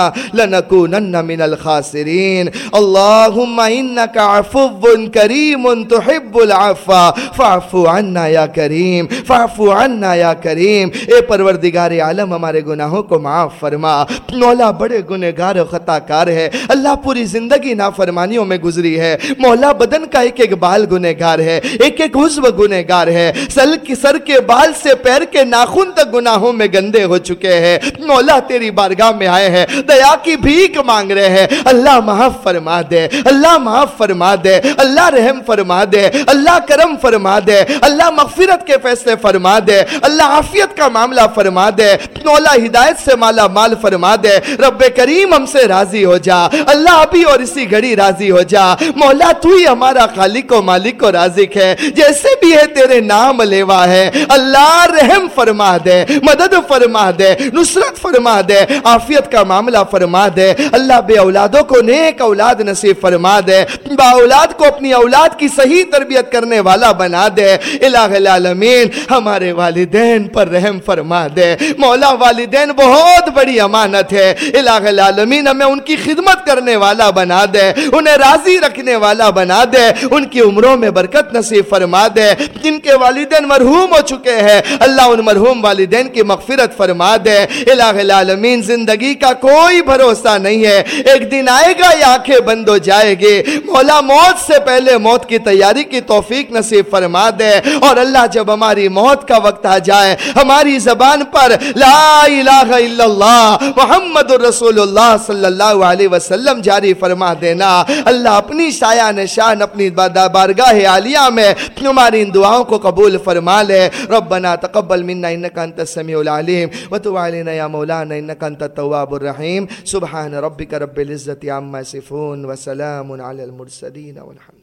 لنكونن من الخاسرين. اللهم إنك عفو كريم تحب العفا فاعفو عنا يا كريم. فاعفو عنا يا كريم. اے پروردگار عالم، ہمارے گناہوں کو معاف فرما. مولا بڑے گنہگار و خطا کار ہے. اللہ پوری زندگی نافرمانیوں میں گزری ہے. مولا بدن کا ایک ایک بال گنہگار ہے. ایک ایک عضو گنہگار ہے. سل کی سر کے بال سے پیر کے ناخن تک گناہوں میں گندے ہو چکے ہیں. مولا تیری بارگاہ میں آئے ہیں. دیا کی بھیک مانگ رہے ہیں۔ اللہ معاف فرما دے، اللہ معاف فرما دے، اللہ رحم فرما دے، اللہ کرم فرما دے، اللہ مغفرت کے فیصلے فرما دے، اللہ عافیت کا معاملہ فرما دے، مولا ہدایت سے مالا مال فرما دے۔ رب کریم ہم سے راضی ہو جا، اللہ ابھی اور اسی گھڑی راضی ہو جا۔ مولا تو ہی ہمارا خالق و مالک و رازق ہے، جیسے بھی ہے تیرے نام لیوا ہے۔ اللہ رحم فرما دے، مدد فرما دے، نصرت فرما دے، عافیت کا معاملہ معاملہ فرما دے اللہ بے اولادوں کو نیک اولاد نصیب فرما دے با اولاد کو اپنی اولاد کی صحیح تربیت کرنے والا بنا دے۔ الہ العالمین، ہمارے والدین پر رحم فرما دے مولا والدین بہت بڑی امانت ہے۔ الہ العالمین، ہمیں ان کی خدمت کرنے والا بنا دے۔ انہیں راضی رکھنے والا بنا دے۔ ان کی عمروں میں برکت نصیب فرما دے جن کے والدین مرحوم ہو چکے ہیں، اللہ ان مرحوم والدین کی مغفرت فرما دے الہ العالمین، زندگی کا کوئی کوئی بھروسہ نہیں ہے۔ ایک دن آئے گا، یہ آنکھیں بند ہو جائے گی۔ مولا موت سے پہلے موت کی تیاری کی توفیق نصیب فرما دے۔ اور اللہ جب ہماری موت کا وقت آ جائے، ہماری زبان پر لا الہ الا اللہ، محمد رسول اللہ صلی اللہ علیہ وسلم جاری فرما دینا۔ اللہ اپنی شایع نشان، اپنی بارگاہ عالیہ میں ہماری ان دعاؤں کو قبول فرما لے۔ ربنا تقبل منا انکا انت السمیع العلیم۔ وتو علینا یا مولانا انکا انت التواب الرحیم۔ سبحان ربك رب العزة عما يصفون وسلام على المرسلين والحمد